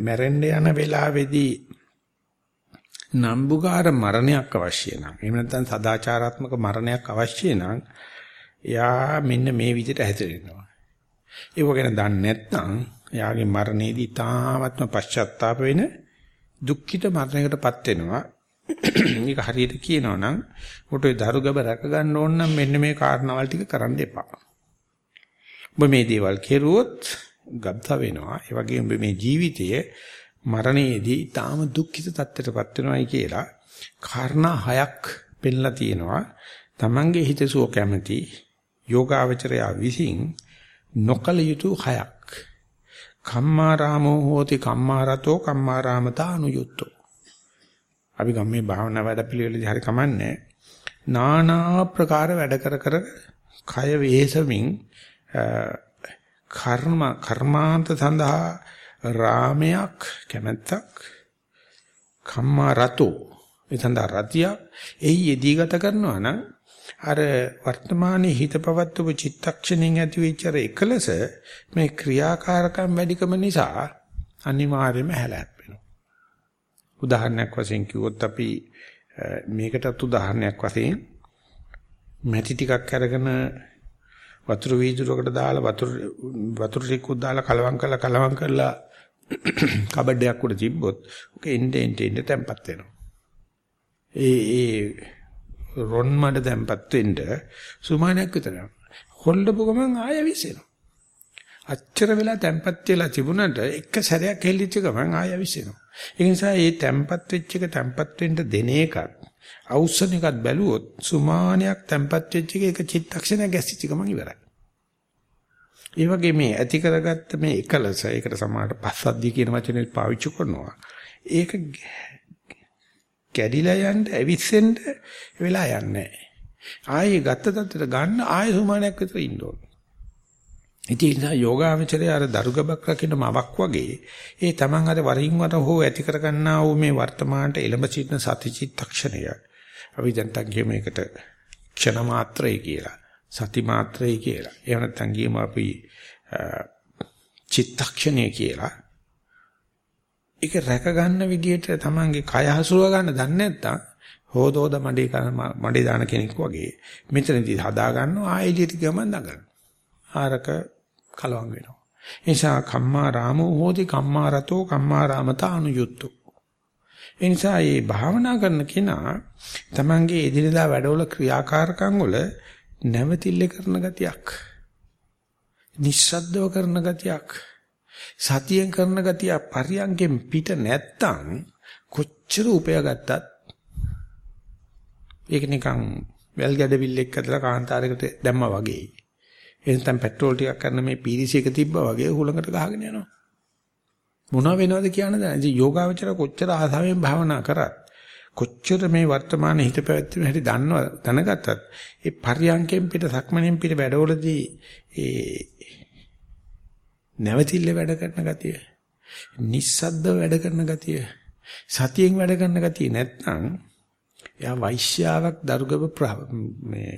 මැරෙන්න යන වෙලාවේදී නම්බුකාර මරණයක් අවශ්‍ය නම් එහෙම නැත්නම් සදාචාරාත්මක මරණයක් අවශ්‍ය නම් එයා මෙන්න මේ විදිහට හැසිරෙනවා. ඒක ගැන දන්නේ නැත්නම් එයාගේ මරණයේදී තාමත්ම පශ්චාත්තාප වෙන දුක්ඛිත මරණයකටපත් වෙනවා. මේක හරියට කියනවා නම් ඔට ඔය දරුගබ රැක ගන්න ඕන නම් මෙන්න මේ කාරණාවල් ටික කරන්න එපා. ඔබ මේ දේවල් කෙරුවොත් ගබ්ස වෙනවා. ඒ වගේම මේ ජීවිතයේ මරණයේදී ඊටාම දුක්ඛිත තත්ත්වයටපත් වෙනවායි කියලා කාරණා හයක් පෙන්ලා තියෙනවා. Tamange හිතසුව කැමැති යෝගාවචරයා විසින් නොකල යුතු හයක්. කම්මාරාමෝ හෝති කම්මාරතෝ කම්මාරාමතා අනුයුක්තෝ. අපි ගම්මේ භාවනා වැඩ පිළිවෙලදී හරි කමන්නේ. නානා ප්‍රකාර වැඩ කර කර කය වේසමින් කර්ම කර්මාන්ත සඳහා රාමයක් කැමැත්තක්. කම්මා රතෝ. එතන රතිය එයි යෙදී ගත කරනවා නම් අර වර්තමානයේ හිත පවත්වපු චිත්තක්ෂණෙන් ඇති වෙච්ච එකලස මේ ක්‍රියාකාරකම් වැඩිකම නිසා අනිවාර්යයෙන්ම හැලැප් වෙනවා උදාහරණයක් වශයෙන් කිව්වොත් අපි මේකටත් උදාහරණයක් වශයෙන් මැටි ටිකක් අරගෙන වතුර වීදුරකට දාලා වතුර වතුර ටිකක් දාලා කලවම් කරලා කලවම් කරලා කබඩයක් උඩ තිබ්බොත් ඔක එnde ende ende තැම්පත් වෙනවා. ඒ ඒ රොන් මඩ තැම්පත් වෙන්න සුමානයක් විතර යනවා. හොල්ලපු ගමන් ආය විසෙනවා. අච්චර වෙලා තැම්පත් වෙලා තිබුණාට එක සැරයක් හෙල්ලිච්ච ගමන් ආය විසෙනවා. ඒ නිසා මේ තැම්පත් වෙච්ච එක තැම්පත් වෙන්න දෙන එකත් අවුස්සන එකත් බැලුවොත් සුමානයක් තැම්පත් වෙච්ච එක එක චිත්තක්ෂණයක් ගැස්සිච්ච ගමන් ඉවරයි. ඒ වගේ මේ ඇති කරගත්ත මේ එකලස ඒකට සමානට පස්සද්ධිය කියන වචනේ පාවිච්චි කරනවා. ඒක කැඩිලා යන්න ඇවිස්සෙන්න වෙලා යන්නේ ආයේ ගත්ත තත්ත්වයට ගන්න ආයෙ සුමානයක් විතර ඉන්න ඕන. ඉතින් ඒ නිසා යෝගාචරය අර දරුගබක් රකින්න මවක් වගේ ඒ තමන් අර වරින් වර හෝ ඇති කරගන්නා වූ මේ වර්තමානට එළඹ සිටින සතිචිත්තක්ෂණය අපි දැන් තංගිය මේකට ක්ෂණ මාත්‍රය කියලා. සති මාත්‍රය කියලා. එහෙම නැත්නම් ගියම අපි චිත්තක්ෂණය කියලා. ඒක රැක ගන්න විදිහට තමන්ගේ කය හසුරව ගන්න දන්නේ නැත්නම් හොදෝද මඩේ මඩේ දාන කෙනෙක් වගේ මෙතනදී හදා ගන්නවා ආයෙලියට ගමන් දඟන. ආරක කලවම් වෙනවා. එනිසා කම්මා රාමෝ හෝති කම්මා රතෝ කම්මා රාමතා අනුයුක්තෝ. එනිසා මේ භාවනා කරන කෙනා තමන්ගේ එදිනදා වැඩවල ක්‍රියාකාරකම් වල නැවතිල්ල කරන ගතියක්. නිස්සද්දව කරන ගතියක්. සතියෙන් කරන ගතිය පරියන්ගෙන් පිට නැත්තම් කොච්චර උපයාගත්තත් ඒක නිකන් වැල් ගැඩවිල්ලෙක් ඇදලා කාන්තාරයකට දැම්මා වගේ. එතෙන් පෙට්‍රෝල් ටිකක් කරන මේ පීරිසියක තිබ්බා වගේ හුලඟට ගහගෙන යනවා. මොනව වෙනවද කියන දා. ඉතින් යෝගාවචර කොච්චර ආසාවෙන් භාවනා කරත් කොච්චර මේ වර්තමාන හිත පැවැත්ම හැටි දන්නව දැනගත්තත් ඒ පරියන්කෙන් පිට සක්මණෙන් පිට වැඩවලදී ඒ නැවතිල්ල වැඩ කරන ගතිය නිස්සද්ද වැඩ කරන ගතිය සතියෙන් වැඩ කරන ගතිය නැත්නම් එයා වෛශ්‍යාවක් දරුගබ මේ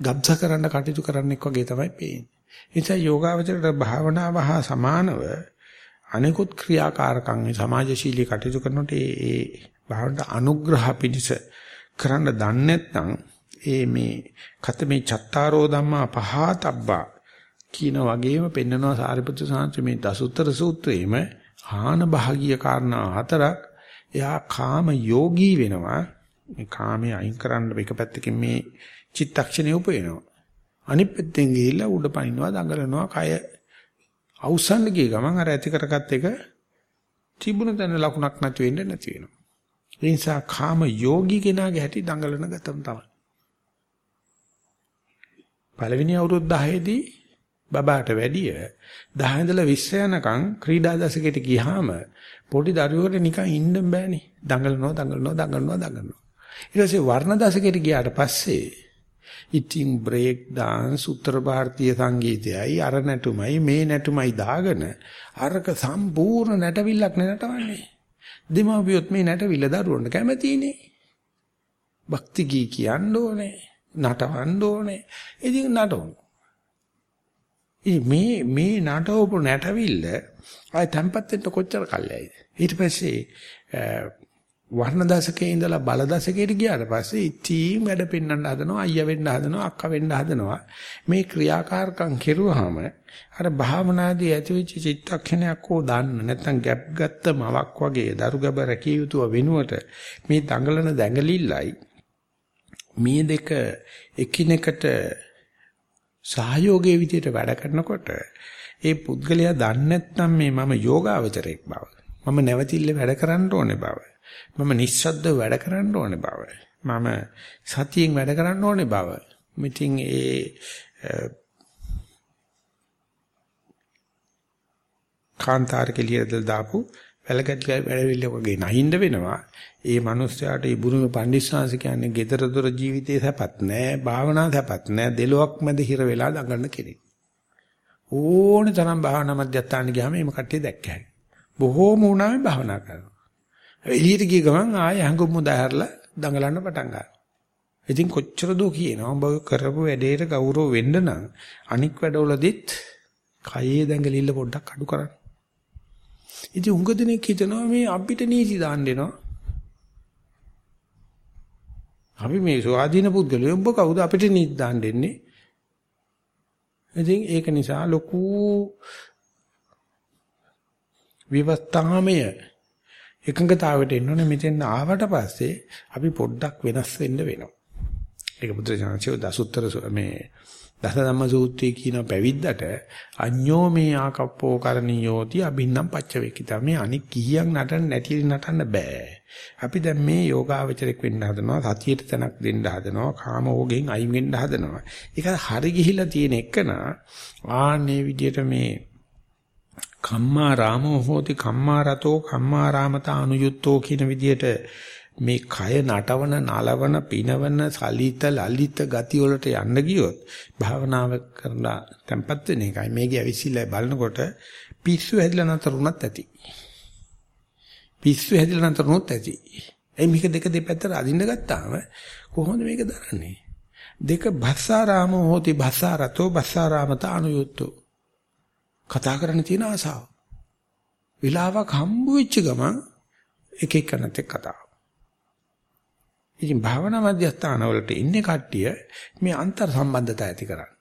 ගබ්ස කරන්න කටයුතු කරන්නෙක් වගේ තමයි පේන්නේ. ඒ නිසා යෝගාවචරයට භාවනාව හා සමානව අනිකුත් ක්‍රියාකාරකම් සමාජශීලී කටයුතු කරනකොට ඒ භාවනට අනුග්‍රහ පිණිස කරන්න දන්නේ නැත්නම් ඒ මේ කත මේ චත්තාරෝ ධම්මා පහතබ්බා කියන වගේම පෙන්නනවා සාරිපුත්‍ර සාංශ මේ දසුත්තර සූත්‍රයේම ආන භාගීය කාරණා හතරක් එයා කාම යෝගී වෙනවා මේ කාමයේ අයින් කරන්න එක පැත්තකින් මේ චිත්තක්ෂණය උපයනවා අනිත් පැත්තෙන් ගිහිල්ලා උඩ පනිනවා දඟලනවා කය අවසන් ගිය ගමන් අර ඇති කරගත් එක තිබුණ තැන ලකුණක් නැති වෙන්න නැති වෙනවා ඒ නිසා කාම යෝගී කෙනාගේ හැටි දඟලන ගතම තමයි. පළවෙනි අවුරුදු 10 දී බබාට වැඩිය 10 ඉඳලා 20 යනකම් ක්‍රීඩා දශකයට ගියාම පොඩි දරුවෙකුට නිකන් ඉන්න බෑනේ. දඟලනවා දඟලනවා දඟලනවා දඟලනවා. ඊට පස්සේ වර්ණ දශකයට ගියාට පස්සේ ඉතින් බ්‍රේක් dance උත්තර ಭಾರತೀಯ සංගීතයයි අර නැටුමයි මේ නැටුමයි දාගෙන අරක සම්පූර්ණ නැටවිල්ලක් නටවන්නේ. දෙමාපියොත් මේ නැටවිල දරුවන්ට කැමතිනේ. භක්ති ගී කියන්න ඕනේ. නටවන්න ඕනේ. ඉතින් නටවමු. මේ මේ නටවපු නැටවිල්ල ආය තැම්පත් වෙන්න කොච්චර කල්යයිද? ඊට පස්සේ වර්ණ දශකයේ ඉඳලා බල දශකයට ගියාට පස්සේ ඉතින් වැඩ පෙන්වන්න හදනවා අයියා වෙන්න හදනවා අක්කා වෙන්න හදනවා. මේ ක්‍රියාකාරකම් කෙරුවාම අර භාවනාදී ඇතිවෙච්ච චිත්තක්ෂණයක් හෝ දාන්න නැත්නම් ගැප් ගත්ත මවක් වගේ දරු ගැබ රැකිය යුතුව වෙනුවට මේ දඟලන දැඟලිල්ලයි මේ දෙක එකිනෙකට සහයෝගයේ විදිහට වැඩ කරනකොට ඒ පුද්ගලයා දන්නේ නැත්නම් මේ මම යෝගාවචරයක් බව මම නැවතිල්ල වැඩ කරන්න ඕනේ බව මම නිස්සද්දව වැඩ කරන්න ඕනේ බව. මම සතියෙන් වැඩ කරන්න ඕනේ බව. මිතින් ඒ කාන්තාරක එළියදල් දාපු වැලගත් වැඩවිල්ල වගේ නැහින්ද වෙනවා. ඒ මිනිස්යාට ඒ බුරුම පඬිස්සාංශ කියන්නේ gedara dora ජීවිතේ සැපත් නෑ, භාවනා සැපත් නෑ, දෙලොක් මැද හිර වෙලා දඟන්න කෙනෙක්. ඕනේ තරම් භාවනා මධ්‍යස්ථාන ගියාම මේ කට්ටිය දැක්කයි. බොහෝම උනාමේ භාවනා කරනවා. එළියට ගිය ගමන් ආයෙ හැඟුම් මුදාහැරලා දඟලන්න පටන් ගන්නවා. ඉතින් කොච්චර දෝ කියනවා ඔබ කරපු වැඩේට ගෞරව වෙන්න නම් අනික් වැඩවලදීත් කයේ දැඟලිල්ල පොඩ්ඩක් අඩු කරන්න. ඉතින් උඟ දිනෙක හිතනවා මේ අපිට නීති දාන්න දෙනවා. අපි මේ ස්වාධීන පුද්ගලයෝ ඔබ කවුද අපිට නීති දාන්න දෙන්නේ? ඉතින් ඒක නිසා ලොකු විවස්ථාමය එකඟතාවයට එන්න ඕනේ මෙතෙන් ආවට පස්සේ අපි පොඩ්ඩක් වෙනස් වෙන්න වෙනවා. ඒක බුදුරජාණන්සේ දසුත්තර මේ දස ධම්ම සූත්‍රයේ කියන පැවිද්දට අඤ්ඤෝ මේ ආකප්පෝ කරණියෝති අබින්නම් පච්චවේකිතා මේ අනික් කීයක් නටන්න නැති නටන්න බෑ. අපි දැන් මේ යෝගාවචරයක් වෙන්න හදනවා සතියට තැනක් දෙන්න හදනවා කාම ඕගෙන් අයින් වෙන්න හදනවා. ඒක හරි ගිහිලා තියෙන එකන ආන්නේ විදියට මේ කම්මා රාමෝ හෝති කම්මා රතෝ කම්මා රාමතා අනුයුක්තෝ කියන විදිහට මේ කය නටවන නලවන පිනවන සලිත ලලිත ගති වලට යන්න ගියොත් භාවනාව කරලා tempat වෙන එකයි. මේකේ ඇවිසිලා බලනකොට පිස්සු හැදිලා නතරුණත් ඇති. පිස්සු හැදිලා නතරුණත් ඇති. ඒ මේක දෙක දෙපැත්තට අදින්න ගත්තාම කොහොමද මේක දරන්නේ? දෙක භස්සාරාමෝ හෝති භස්සාරතෝ භස්සාරාමතා අනුයුක්තෝ කතා කරන්න තියෙන ආසාව. විලාවක් හම්බ වෙච්ච ගමන් එක එකනත් එක්ක කතාව. ඉතින් භාවනා මධ්‍යස්ථාන වලට ඉන්නේ කට්ටිය මේ අන්තර් සම්බන්ධතා ඇති කරන්නේ.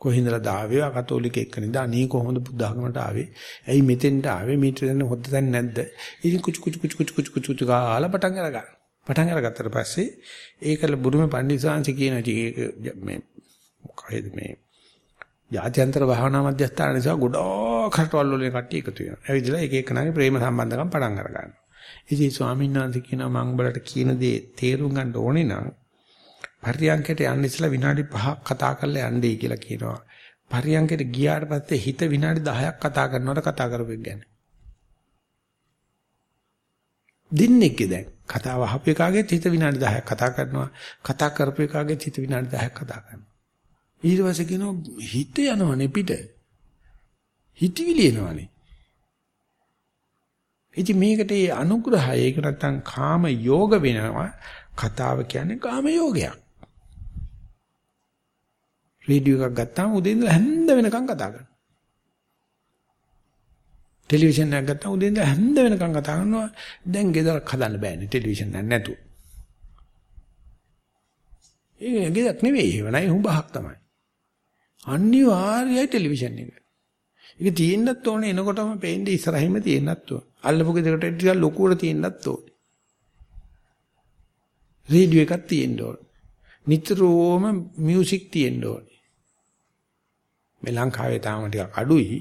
කොහින්දලා දාවේ කතෝලික එක්කනේ දානේ කොහොමද බුද්ධ ධර්මයට ආවේ? ඇයි මෙතෙන්ට ආවේ? මීට දැන් හොද්ද දැන් නැද්ද? ඉතින් කුචු කුචු කුචු කුචු කුචු කුචු ගාලා පටන් අරගන්න. පටන් අරගත්තට පස්සේ ඒකල බුරුමේ පණ්ඩිතසාංශ කියන මේ මොකයිද මේ ජාත්‍යන්තර භාවනා මධ්‍යස්ථාන නිසා ගොඩක් රටවල් වලින් කට්ටිය එකතු වෙනවා. ඇවිදලා එක එක නාගේ ප්‍රේම සම්බන්ධකම් පටන් අර ගන්නවා. ඉතින් ස්වාමීන් වහන්සේ කියනවා මම උඹලට කියන දේ තේරුම් ගන්න ඕනේ නම් පරියන්කයට යන්න ඉස්සලා විනාඩි 5ක් කතා කරලා යන්නයි කියලා කියනවා. පරියන්කයට ගියාට පස්සේ හිත විනාඩි 10ක් කතා කරනවට කතා කරපෙක් ගැන. දින්නෙක්ගේ දැන් කතාව අහපු එකාගෙත් හිත විනාඩි 10ක් කතා කරනවා. කතා කරපු එකාගෙත් හිත විනාඩි 10ක් කතා කරනවා. ඊට පස්සේ කියනවා හිත යනවනේ පිට. හිතවිලි එනවනේ. ඉතින් මේකට ඒ අනුග්‍රහය ඒක නැත්තම් කාම යෝග වෙනවා. කතාව කියන්නේ කාම යෝගයක්. රේඩියෝ එකක් ගත්තාම උදේ ඉඳලා හැන්ද වෙනකන් කතා කරනවා. ටෙලිවිෂන් එකක් ගත්තාම උදේ ඉඳලා හැන්ද වෙනකන් කතා කරනවා. දැන් ගෙදරක් හදන්න බෑනේ ටෙලිවිෂන් එකක් නැතුව. ඒ ගෙදරක් නෙවෙයි ඒවනයි හුඹහක් තමයි. අනිවාර්යයි ටෙලිවිෂන් එක. ඒක තියෙන්නත් ඕනේ එනකොටම පේන්නේ ඉස්සරහින්ම තියෙන්නත් ඕනේ. අල්ලපු ගෙදරට ටිකක් ලොකුවට තියෙන්නත් ඕනේ. රේඩියෝ එකක් තියෙන්න ඕනේ. නිතරම මියුසික් තියෙන්න ඕනේ. මේ ලංකාවේ තාම ටිකක් අඩුයි.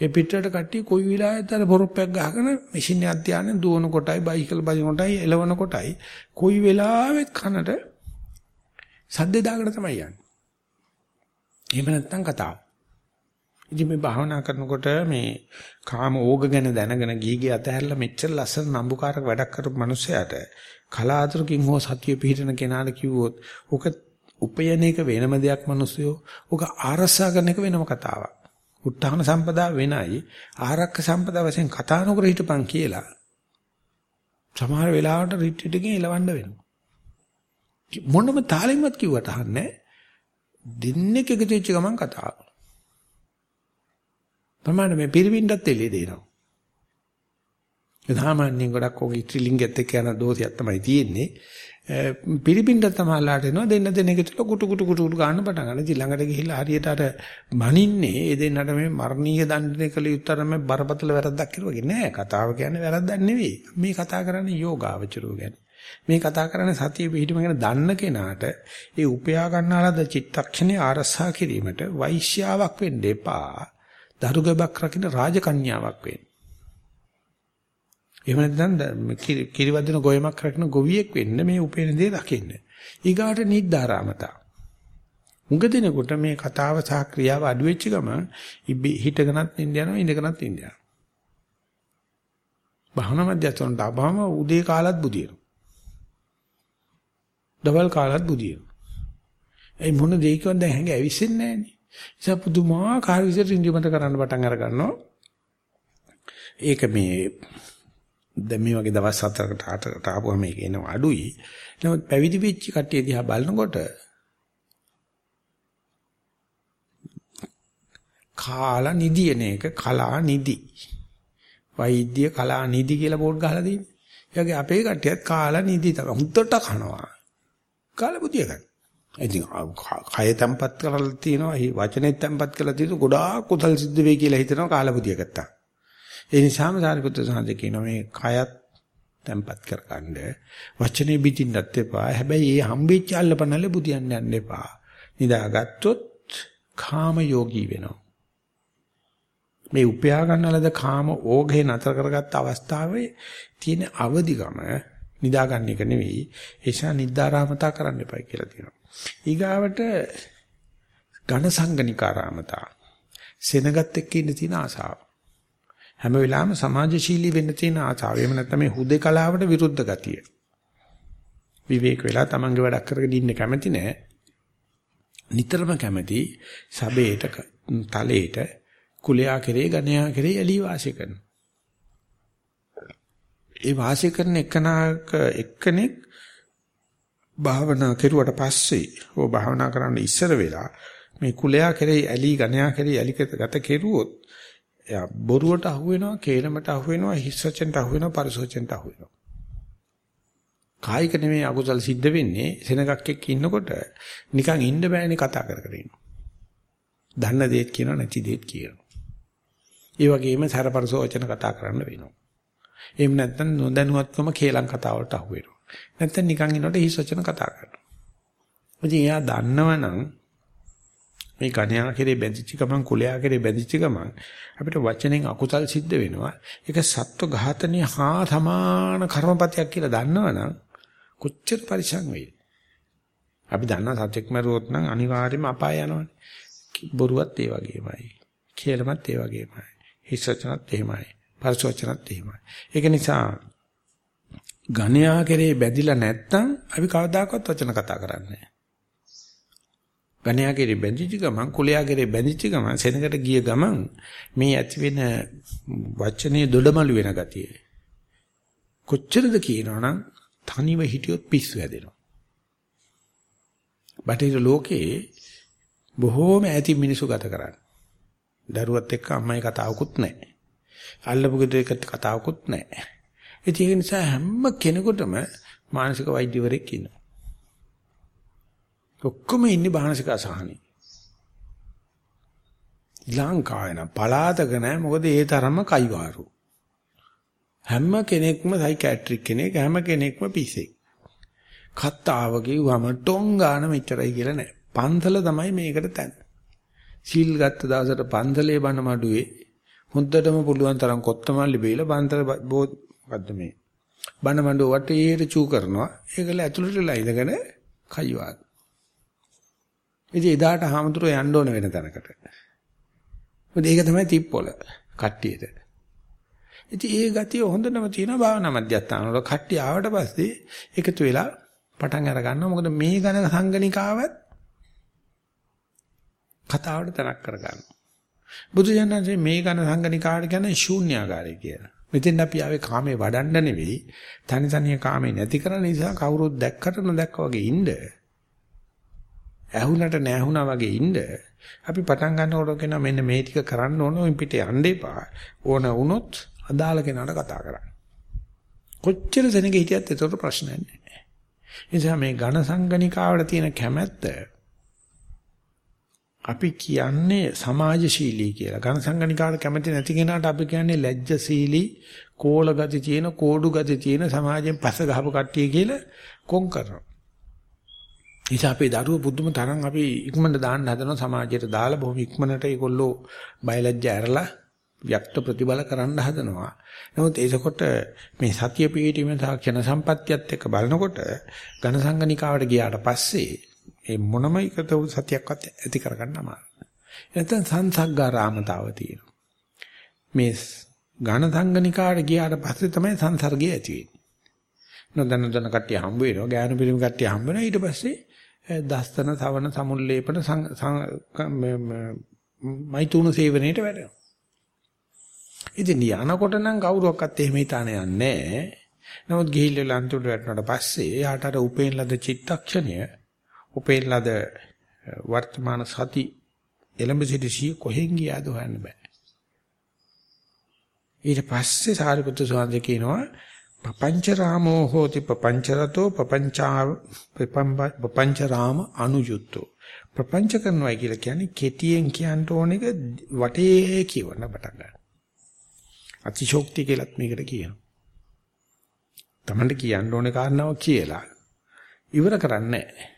ඒ පිටරට කට්ටිය කොයි වෙලාවෙත් අර පොරොප්පයක් ගහගෙන මැෂින් එකක් තියාගෙන දුවන කොටයි බයිසිකල් බදින කොටයි එලවන කොටයි කොයි වෙලාවෙත් කනට සද්ද දාගෙන තමයි යන්නේ. එහෙම නැත්නම් කතාව. ඉතින් මේ භාවනා කරනකොට මේ කාම ඕග ගැන දැනගෙන ගීගේ අතහැරලා මෙච්චර ලස්සන නම්බුකාරක වැඩක් කරපු මිනිස්සයාට කලාතුරකින් හෝ සතිය පිහිටන කෙනාට කිව්වොත් ඔක උපයන එක වෙනම දෙයක් මිනිස්සයෝ ඔක ආරසා කරන එක වෙනම කතාවක්. උත්හාන සම්පදා වෙනයි ආරක්ක සම්පදා වශයෙන් කතා නොකර හිටපන් කියලා සමහර වෙලාවට රිට්‍රීට් එකෙන් එලවන්න වෙනවා. මොනම තාලෙන්වත් කිව්වට අහන්නේ දෙන්නේ එකතු වෙච්ච ගමන් කතාව. ප්‍රමාණ මේ පිරිවින්ඩත් එළිය දෙනවා. සාමාන්‍යයෙන් ගොඩක් ඔය ත්‍රිලිංගෙත් එක්ක යන දෝෂයක් තමයි තියෙන්නේ. පිරිපින්ඩ තමයිලාට එනවා දෙන්න දෙන එක තුල කුටු කුටු කුටු ගන්න පටන් ගන්න. ඉතින් ළඟට ගිහිල්ලා හරියට අර මනින්නේ ඒ දෙන්නට මේ මරණීය දඬුවම් කළ යුත්තර මේ බරපතල වැරද්දක් කරුවා නෑ. කතාව කියන්නේ වැරද්දක් නෙවෙයි. මේ කතා කරන්නේ යෝගාවචරෝ ගැන. මේ කතා කරන්නේ සතිය පිහිටීම ගැන දන්න කෙනාට ඒ උපයා ගන්නාලද චිත්තක්ෂණේ ආරසා කිරීමට වෛශ්‍යාවක් වෙන්න එපා. දරුගබක් රකින්න රාජකන්‍යාවක් වෙන්න. එහෙම නැත්නම් කිරිවදින ගොයමක් රකින්න ගොවියෙක් වෙන්න මේ උපේන දේ රකින්න. ඊගාට නිද්දාරාමතා. උඟ දිනකොට මේ කතාව සහ ක්‍රියාව අඩු වෙච්ච ගම හිටගෙනත් ඉන්න යනවා ඉඳගෙනත් ඉන්න යනවා. භාවනා මධ්‍යස්ථානට ආවම උදේ කාලත් බුදියනවා. දවල් කාලත් බුදියනවා. ඒ මොන දෙයකින්ද දැන් හැංග ඇවිස්සෙන්නේ නැහනේ. නිසා පුදුමාකාර විදිහට ඉන්දිමත කරන්න පටන් අර ගන්නවා. ඒක මේ දැන් මේ වගේ දවස් 7කට 8කට ආපුවම මේක එනවා අඩුයි. නමුත් පැවිදි වෙච්ච කට්ටිය දිහා බලනකොට කාලා නිදියන එක කලා නිදි. වෛද්‍ය කලා නිදි කියලා බෝඩ් ගහලා තියෙන්නේ. ඒ වගේ අපේ කට්ටියත් කාලා නිදි තමයි. හුද්දට කනවා. කාලා බුදිය ගන්න. ඉතින් කය තැම්පත් කරලා තියෙනවා, වචනේ තැම්පත් කරලා තියෙනවා. ගොඩාක් කුසල් සිද්ධ වෙයි කියලා හිතනවා කාලා බුදිය ගත්තා. ඒ නිසාම සාරිපුත්‍ර සාන්දේ කියනවා මේ කයත් තැම්පත් කරගන්න වචනේ පිටින්නත් එපා. හැබැයි මේ හම්බෙච්ච අල්ලපනල්ල බුදියන්න යන්න එපා. නිදාගත්තොත් කාම යෝගී වෙනවා. මේ උපයා ගන්නලද කාම ඕඝේ නතර කරගත්ත අවස්ථාවේ තියෙන අවදිගම නිදාගන්න එක නෙවෙයි. ඒ නිසා නිද්දාරාමතා කරන්න එපා කියලා තියෙනවා. ඊගාවට ඝන සංගනිකාරාමතා. සෙනගත් එක්ක ඉන්න තියෙන ආසාව. හැම වෙලාවෙම සමාජශීලී වෙන්න තියෙන ආසාව. එහෙම නැත්නම් මේ හුදේකලාවට විරුද්ධ ගතිය. විවේක වෙලා තමන්ගේ වැඩක් කරගෙන ඉන්න කැමති නෑ. නිතරම කැමති සබේට තලයට කුලයා කෙරේ ගණයා කෙරේ එළි වාසය කරන. ඒ වාසය කරන එකනාක එක්කෙනෙක් භාවනා කෙරුවට පස්සේ ඕ භාවනා කරන්න ඉස්සර වෙලා මේ කුලයා කෙරේ ඇලි ගණයා කෙරේ ඇලි ගත කෙරුවොත් එයා බොරුවට අහු වෙනවා, කේලමට අහු වෙනවා, හිස්සචෙන්ට අහු වෙනවා, පරිසෝචෙන්ට අහු වෙනවා. කායික නෙමෙයි අකුසල් සිද්ධ වෙන්නේ සෙනගක් එක්ක ඉන්නකොට නිකන් ඉන්න බෑනේ කතා කර කර ඉන්න. දන්න දේත් කියනවා නැති දේත් කියනවා. ඒ වගේම සරපරසෝචන කතා කරන්න වෙනවා. එහෙම නැත්නම් නොදැනුවත්වම කේලම් කතා වලට අහු වෙනවා. නැත්නම් නිකන් ඉන්නකොට හිස්සචන කතා කරනවා. ඉතින් එයා දන්නවනම් මේ කණ්‍යා කෙරේ බැඳිච්ච ගමන් කුලයා කෙරේ බැඳිච්ච ගමන් අපිට වචනෙන් අකුසල් සිද්ධ වෙනවා. ඒක සත්ව ඝාතනය හා සමාන කර්මපතයක් කියලා දන්නවනම් කොච්චර පරිසං වෙයිද? අපි දන්නා සත්‍යක් මරුවොත් නම් අනිවාර්යයෙන්ම අපාය යනවනේ. බොරුවත් ඒ වගේමයි. කියලාමත් ඒ වගේමයි. හිස්සචනත් එහෙමයි. පරිසවචනත් එහෙමයි. ඒක නිසා ඝණයා කෙරේ බැඳිලා නැත්තම් අපි කවදාකවත් වචන කතා කරන්නේ නැහැ. ගණයාගේ බැඳිච්ච ගමන් කුලයාගේ බැඳිච්ච ගමන් සෙනඟට ගිය ගමන් මේ ඇති වෙන වචනේ දොඩමළු වෙන ගතිය කොච්චරද කියනවනම් තනිව හිටියොත් පිස්සු හැදෙනවා බටහිර ලෝකේ බොහෝම ඈති මිනිසු ගත කරන්නේ දරුවත් එක්ක අම්මයි කතාවකුත් නැහැ අල්ලපු ගෙදර එක්ක කතාවකුත් නැහැ ඒක නිසා හැම කෙනෙකුටම මානසික වෛද්‍යවරයෙක් ඉන්නවා ඔක්කොම ඉන්නේ බාහනසික අසහනේ. ලංකාවේ නම් පලාතක නැහැ මොකද ඒ තරම්ම කයිවාරු. හැම කෙනෙක්ම සයිකියාට්‍රික් කෙනෙක් හැම කෙනෙක්ම පිස්සෙක්. කත්තාව කිව්වම ටොං ගාන මෙච්චරයි කියලා නෑ. පන්සල තමයි මේකට තැන. සීල් ගත්ත දවසට පන්සලේ බණ මඩුවේ හොඳටම පුළුවන් තරම් කොත්තමල්ලි බීලා පන්සල මොකද්ද මේ බණ මඩුව වටේට චූ කරනවා. ඒකල ඇතුළටලා ඉඳගෙන කයිවාරු. ඉතින් එදාට හාමුදුරුවෝ යන්න ඕන වෙන තැනකට. මොකද ඒක තමයි තිප්පොළ කට්ටියට. ඉතින් ඒ ගතිය හොඳනම තියෙනවා භාවනා මධ්‍යස්ථාන වල කට්ටිය ආවට පස්සේ එකතු වෙලා පටන් අර ගන්නවා. මොකද මේ ඝන සංගණිකාවත් කතාවට තනක් කර ගන්නවා. බුදුජානකසේ මේ ඝන සංගණිකාවට කියන්නේ ශූන්‍යාකාරය කියලා. මෙතෙන් අපි ආවේ කාමේ වඩන්න නෙවෙයි තනි තනිය කාමේ නැති කරන නිසා කවුරුත් දැක්කට නොදැක්කා වගේ ඉන්න. ඇහුණට නැහුණා වගේ ඉන්න. අපි පටන් ගන්නකොට කියන මෙන්න මේ ටික කරන්න ඕන ඔය පිට යන්න එපා. ඕන වුණොත් අදාළ කෙනාට කතා කරන්න. කොච්චර සෙනග හිටියත් ඒතකොට ප්‍රශ්නයක් නැහැ. නිසා මේ ඝන සංගණිකාවට තියෙන කැමැත්ත අපි කියන්නේ සමාජශීලී කියලා. ඝන සංගණිකාට කැමති නැති කෙනාට අපි කියන්නේ ලැජ්ජශීලී, කෝල ගති තියෙන, කෝඩු ගති තියෙන සමාජයෙන් පස්ස ගහපු කට්ටිය කියලා කොන් කරනවා. ඉතින් අපේ දරුවෝ බුදුම තරම් අපි ඉක්මනට දාන්න හදනවා සමාජයට දාලා බොහොම ඉක්මනට ඒගොල්ලෝ බයලජ්ජ ඇරලා ව්‍යක්ත ප්‍රතිබල කරන්න හදනවා. නමුත් ඒකකොට මේ සතිය පිහිටීමේ තාක්ෂණ සම්පත්තියත් එක්ක බලනකොට ඝන සංගණිකාවට ගියාට පස්සේ ඒ මොනම එකතු සතියක්වත් ඇති කරගන්න අමාරුයි. නැත්නම් සංසග්ගාරාමතාව තියෙනවා. මේ ඝන සංගණිකාට ගියාට පස්සේ තමයි සංසර්ගය ඇති වෙන්නේ. නොදන්න දන්න කට්ටිය හම්බ වෙනවා, ඥාන පිරිමි කට්ටිය හම්බ වෙනවා. ඊට පස්සේ දස්තන, සවන, සමුල්ලේපන මෛතුන සේවනයේට වැඩෙනවා. ඉතින් යනකොට නම් කවුරුවක්වත් එහෙම හිතාන යන්නේ නැහැ. නමුත් ගිහිල්ලා අන්තිමට වැටුණාට පස්සේ යාට අර උපේන ලද චිත්තක්ෂණය උපේන ලද වර්තමාන සති එළඹ සිට සිය කොහෙන් ගියාද හොයන්න බෑ. ඊට පස්සේ සාරිපුත්‍ර සෝන්ද කියනවා පపంచ රාමෝ හෝති පపంచ රතෝ පపంచා පపంచ රාම අනුයුක්තෝ ප්‍රපංච කරනවා කියලා කියන්නේ කෙටියෙන් කියන්න ඕන එක වටේ කියවන්න පටන් ගන්න. අතිශෝක්තිය කියලත් මේකට කියනවා. Tamanට කියන්න ඕනේ කාරණාව කියලා. ඉවර කරන්නේ නැහැ.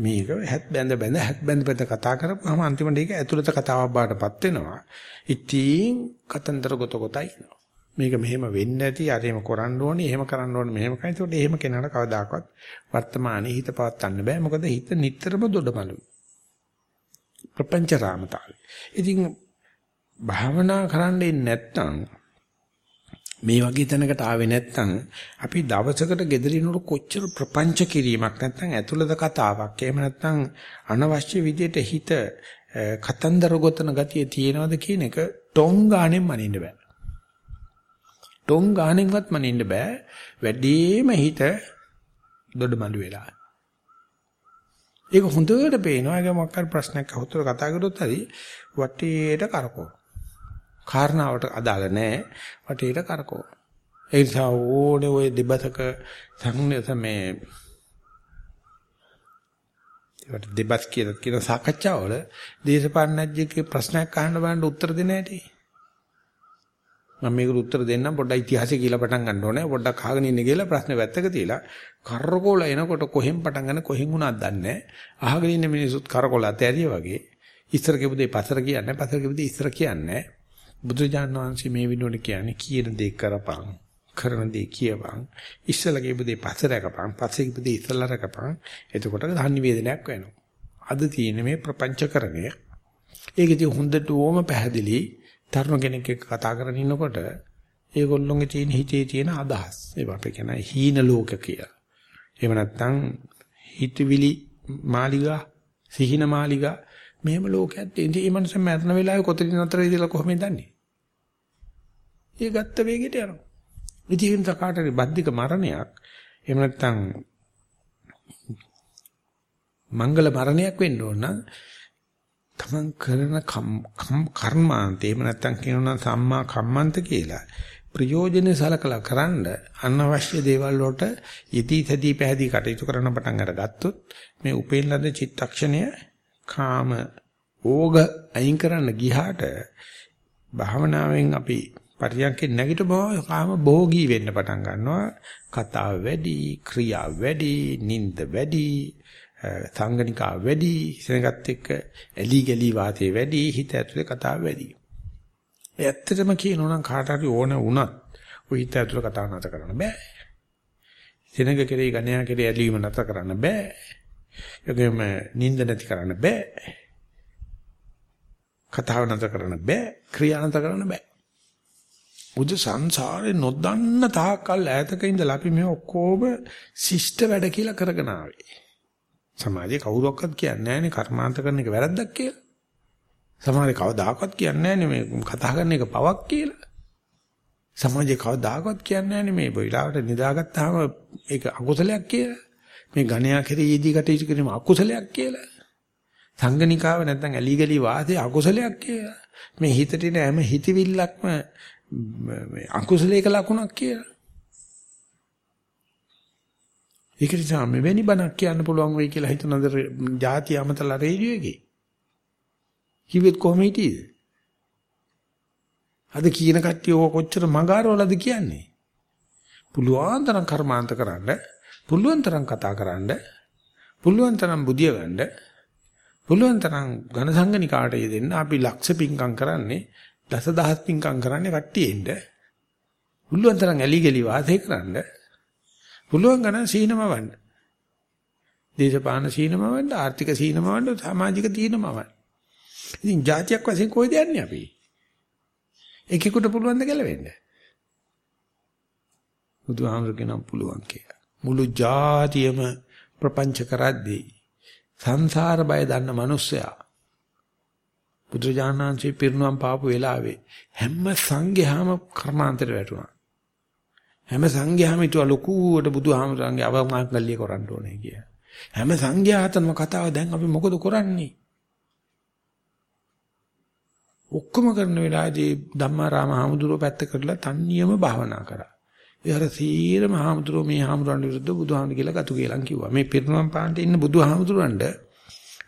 මේක හැත් බැඳ බැඳ හැත් බැඳ බැඳ කතා කරපුවාම අන්තිමට ඒක ඇතුළත කතාවක් බාටපත් වෙනවා. ඉතින් කතන්දර ගොත ගොතයි ඉනවා. මේක මෙහෙම වෙන්නේ නැති අර එහෙම කරන්න ඕනේ එහෙම කරන්න ඕනේ මෙහෙම කයි. ඒකට එහෙම කෙනාට කවදාකවත් වර්තමානයේ හිත පවත්වන්න බෑ. මොකද හිත නිතරම දොඩමලුයි. ප්‍රපංච රාමතාවයි. ඉතින් භාවනා කරන්නේ නැත්නම් මේ වගේ තැනකට ආවේ නැත්නම් අපි දවසකට gederිනුට කොච්චර ප්‍රපංච කිරීමක් නැත්නම් ඇතුළත කතාවක් එහෙම නැත්නම් අනවශ්‍ය විදියට හිත කතන්දර ගොතන ගතිය තියෙනවද කියන එක ටොං ගානෙන් මනින්න බෑ. ටොං ගානෙන්වත් මනින්න බෑ. වැඩිම හිත දොඩමළු වෙලා. ඒක හොඳට පේනවා. ඒක මොකක් හරි ප්‍රශ්නයක් අහුතර කතා කරොත් හරි වටේට කරකෝ. කාරණාවට අදාළ නැහැ වටේට කරකෝ. ඒ නිසා ඕනේ ওই දෙබතක සංනත මේ ඒකට දෙබස් කියලා කියන සාකච්ඡාවල දේශපාලනඥයෙක්ගේ ප්‍රශ්නයක් අහන්න බලන්න උත්තර දෙන්න ඇති. මම මේකට උත්තර දෙන්නම් පොඩ්ඩක් ඉතිහාසය කියලා පටන් ගන්න ඕනේ. පොඩ්ඩක් අහගෙන ඉන්න කියලා ප්‍රශ්නේ වැත්තක තියලා කරකෝල එනකොට කොහෙන් පටන් ගන්න කොහෙන් වුණාද දන්නේ නැහැ. අහගෙන ඉන්න මිනිස්සුත් කරකෝල ඇතෑරිය වගේ. ඉස්සර කියපු දේ පස්සර කියන්නේ පස්සර කියපු දේ ඉස්සර කියන්නේ බුදුජාණන් වහන්සේ මේ විනෝඩ කියන්නේ කියන දේ කරපං කරන දේ කියපං ඉස්සලා කියපු දේ පස්සේ රකපං පස්සේ කියපු දේ ඉස්සලා රකපං එතකොට ධාන්‍ය වේදනයක් වෙනවා. අද තියෙන මේ ප්‍රපංචකරණය. ඒකදී හොඳට ඕම පැහැදිලි තරුණ කෙනෙක් එක්ක කතා කරගෙන ඉන්නකොට ඒගොල්ලොන්ගේ තියෙන හිතේ තියෙන අදහස්. ඒවා අපි කියන හීන ලෝක කියලා. එහෙම නැත්නම් හිතවිලි මාලිගා සිහින මාලිගා මෙහෙම ලෝකයක් තියෙන. ඉතින් මේ මනස මරණ වෙලාවේ කොතනින් නතර වෙයිදලා කොහොමද දන්නේ? ඒ ගත්ත වේගයට යනවා. ඉතින් තකාටරි බද්ධික මරණයක් එහෙම නැත්නම් මංගල මරණයක් වෙන්න ඕන නම් තමන් කරන කර්මාන්ත එහෙම නැත්නම් කියනවා සම්මා කම්මන්ත කියලා ප්‍රයෝජනෙ සලකලා කරන්න අනවශ්‍ය දේවල් වලට යටි තදී පැහැදී කටයුතු කරන පටන් අරගත්තොත් මේ උපේන ලද චිත්තක්ෂණය කාම ඕග අයින් කරන්න ගියාට භාවනාවෙන් අපි පරියන්කේ නැගිටම කාම භෝගී වෙන්න පටන් ගන්නවා කතාව වැඩි ක්‍රියා වැඩි නිନ୍ଦ වැඩි සංගණිකා වැඩි ඉසනගත් එක්ක ඇලි ගලි වාතේ වැඩි හිත ඇතුලේ කතාව වැඩි ඒ ඇත්තටම කියනවා නම් කාට හරි ඕන වුණත් ඔය හිත ඇතුලේ කතාව නැත කරන්න බෑ සෙනඟ කෙරේ ගණයා කෙරේ ඇලීම නැත කරන්න බෑ ඒකෙම නිින්ද නැති කරන්න බෑ. කතාව නැතර කරන්න බෑ. ක්‍රියා නැතර කරන්න බෑ. බුදු සංසාරේ නොදන්න තාක්කල් ඈතක ඉඳලා අපි මේ ඔක්කොම ශිෂ්ට වැඩ කියලා කරගෙන ආවේ. සමාජයේ කවුරක්වත් කියන්නේ නැහැනේ කර්මාන්ත කරන එක වැරද්දක් කියලා. සමාජයේ කවදාකවත් කියන්නේ නැහැනේ මේ කතා කරන එක පවක් කියලා. සමාජේ කවදාකවත් කියන්නේ නැහැ මේ වෙලාවට නිදාගත්තාම ඒක අකුසලයක් කියලා. මේ ගණයා කෙරෙහි යෙදී කටයුතු කිරීම අකුසලයක් කියලා. සංගනිකාව නැත්නම් ඇලි ගලි වාසේ අකුසලයක් කියලා. මේ හිතට එන හැම හිතවිල්ලක්ම මේ අකුසලයක ලකුණක් කියලා. ඒක නිසා මෙවැනි බණක් කියන්න පුළුවන් වෙයි කියලා හිතනද ಜಾති අමතලා රේඩියෝ එකේ. කිව්වෙත් කොහොම හිටියේද? අද කියන කට්ටිය ඕක කොච්චර මගාරවලද කියන්නේ? පුළුවන් තරම් කර්මාන්ත කරන්න, පුළුවන් තරම් කතා කරන්න, පුළුවන් තරම් බුදිය ගන්න, පුළුවන් තරම් ඝන සංගනිකාට යෙදෙන්න අපි ලක්ෂ පිංකම් කරන්නේ, දසදහස් පිංකම් කරන්නේ කට්ටියෙන්ද. පුළුවන් තරම් ඇලි ගලි වාසය කරන්න, පුළුවන් ගණන් සීනමවන්න. දේශපාලන සීනමවන්න, ආර්ථික සීනමවන්න, සමාජික තීනමවන්න. ඉතින් જાතියක් වශයෙන් කොයිද යන්නේ අපි? එකෙකුට පුළුවන් ද ගැලවෙන්න? බුදුහාමුදුරු කියනම් පුළුවන් කියලා. මුළු જાතියම ප්‍රපංච කරද්දී සංසාර බය දන්න මිනිස්සයා බුදුජානනාංශේ පිරිනුවම් පාපු වෙලාවේ හැම සංඝයාම කර්මාන්තයට වැටුණා. හැම සංඝයාම ඊට ලොකුවට බුදුහාමුදුරන්ගේ අවමානකල්ලිය කරන්න ඕනේ කිය. හැම සංඝයා අතරම කතාව දැන් අපි මොකද කරන්නේ? ඔක්කොම කරන වෙලාවේදී ධම්මාරාම හාමුදුරුව පැත්ත කරලා තන්නියම භාවනා කරා. ඒ අර සීරම හාමුදුරුව මේ හාමුදුරන් විරුද්ධ බුදුහාමුදුර කියලා ගතු කියලා කිව්වා. මේ පිරිනමම් පාන්ට ඉන්න බුදුහාමුදුරන්ට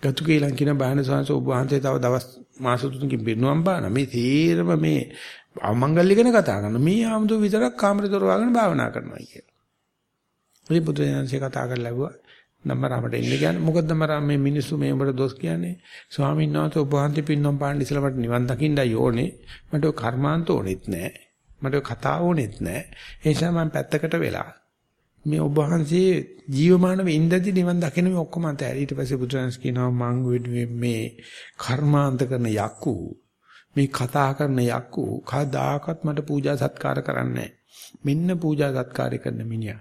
ගතු කියලා කියන බාහන සංස ඔබ වහන්සේ තව දවස් මාස තුනකින් පිරිනමම් පාන. මේ සීරම මේ අමංගල්‍ය ගැන කතා කරන මේ හාමුදුරුව විතරක් කාමරේ දොර වහගෙන භාවනා කරනවා කියලා. මේ බුදුරජාණන්සේ කතා කරලා ලැබුවා. නම්බරාමට එන්න කියන්නේ මොකද නම්බරාම මේ මිනිස්සු මේ උඹට දොස් කියන්නේ ස්වාමීන් වහන්සේ ඔබ වහන්සේ පින්නම් පාන්න ඉස්සලා මට නිවන් දකින්නයි ඕනේ මට ඔය කර්මාන්ත ඕනෙත් නෑ මට ඔය කතා ඕනෙත් නෑ ඒ නිසා මම පැත්තකට වෙලා මේ ඔබ වහන්සේ ජීවමානව ඉඳදී නිවන් දකින මේ ඔක්කොම අතහැරී ඊට පස්සේ බුදුරජාණන් කියනවා මං මේ කර්මාන්ත කරන යක්කු මේ කතා කරන යක්කු කවදාකවත් මට පූජා සත්කාර කරන්නේ මෙන්න පූජා සත්කාරය කරන මිනිහා.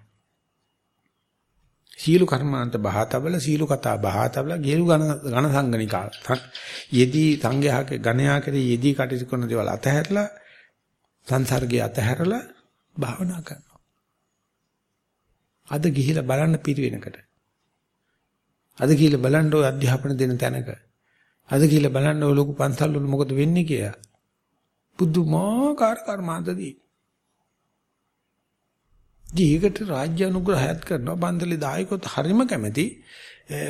සීල කර්මාන්ත බහතබල සීල කතා බහතබල ගේරු ඝන ඝන සංගනිකා යෙදී සංඝයාගේ ඝණයා කෙරේ යෙදී කටයුතු කරන දේවල් අතහැරලා සංසර්ගය අතහැරලා භාවනා කරනවා. අද ගිහිලා බලන්න පිරිවෙනකට අද ගිහිලා බලන්න ඔය අධ්‍යාපන දෙන තැනක. අද ගිහිලා බලන්න ඔය ලොකු පන්සල් වල මොකද වෙන්නේ කියලා. පුදුමාකාර කර්මාන්තදී. දීකට රාජ්‍ය අනුග්‍රහයත් කරනවා. බන්දලි දායකොත් හරිම කැමැති.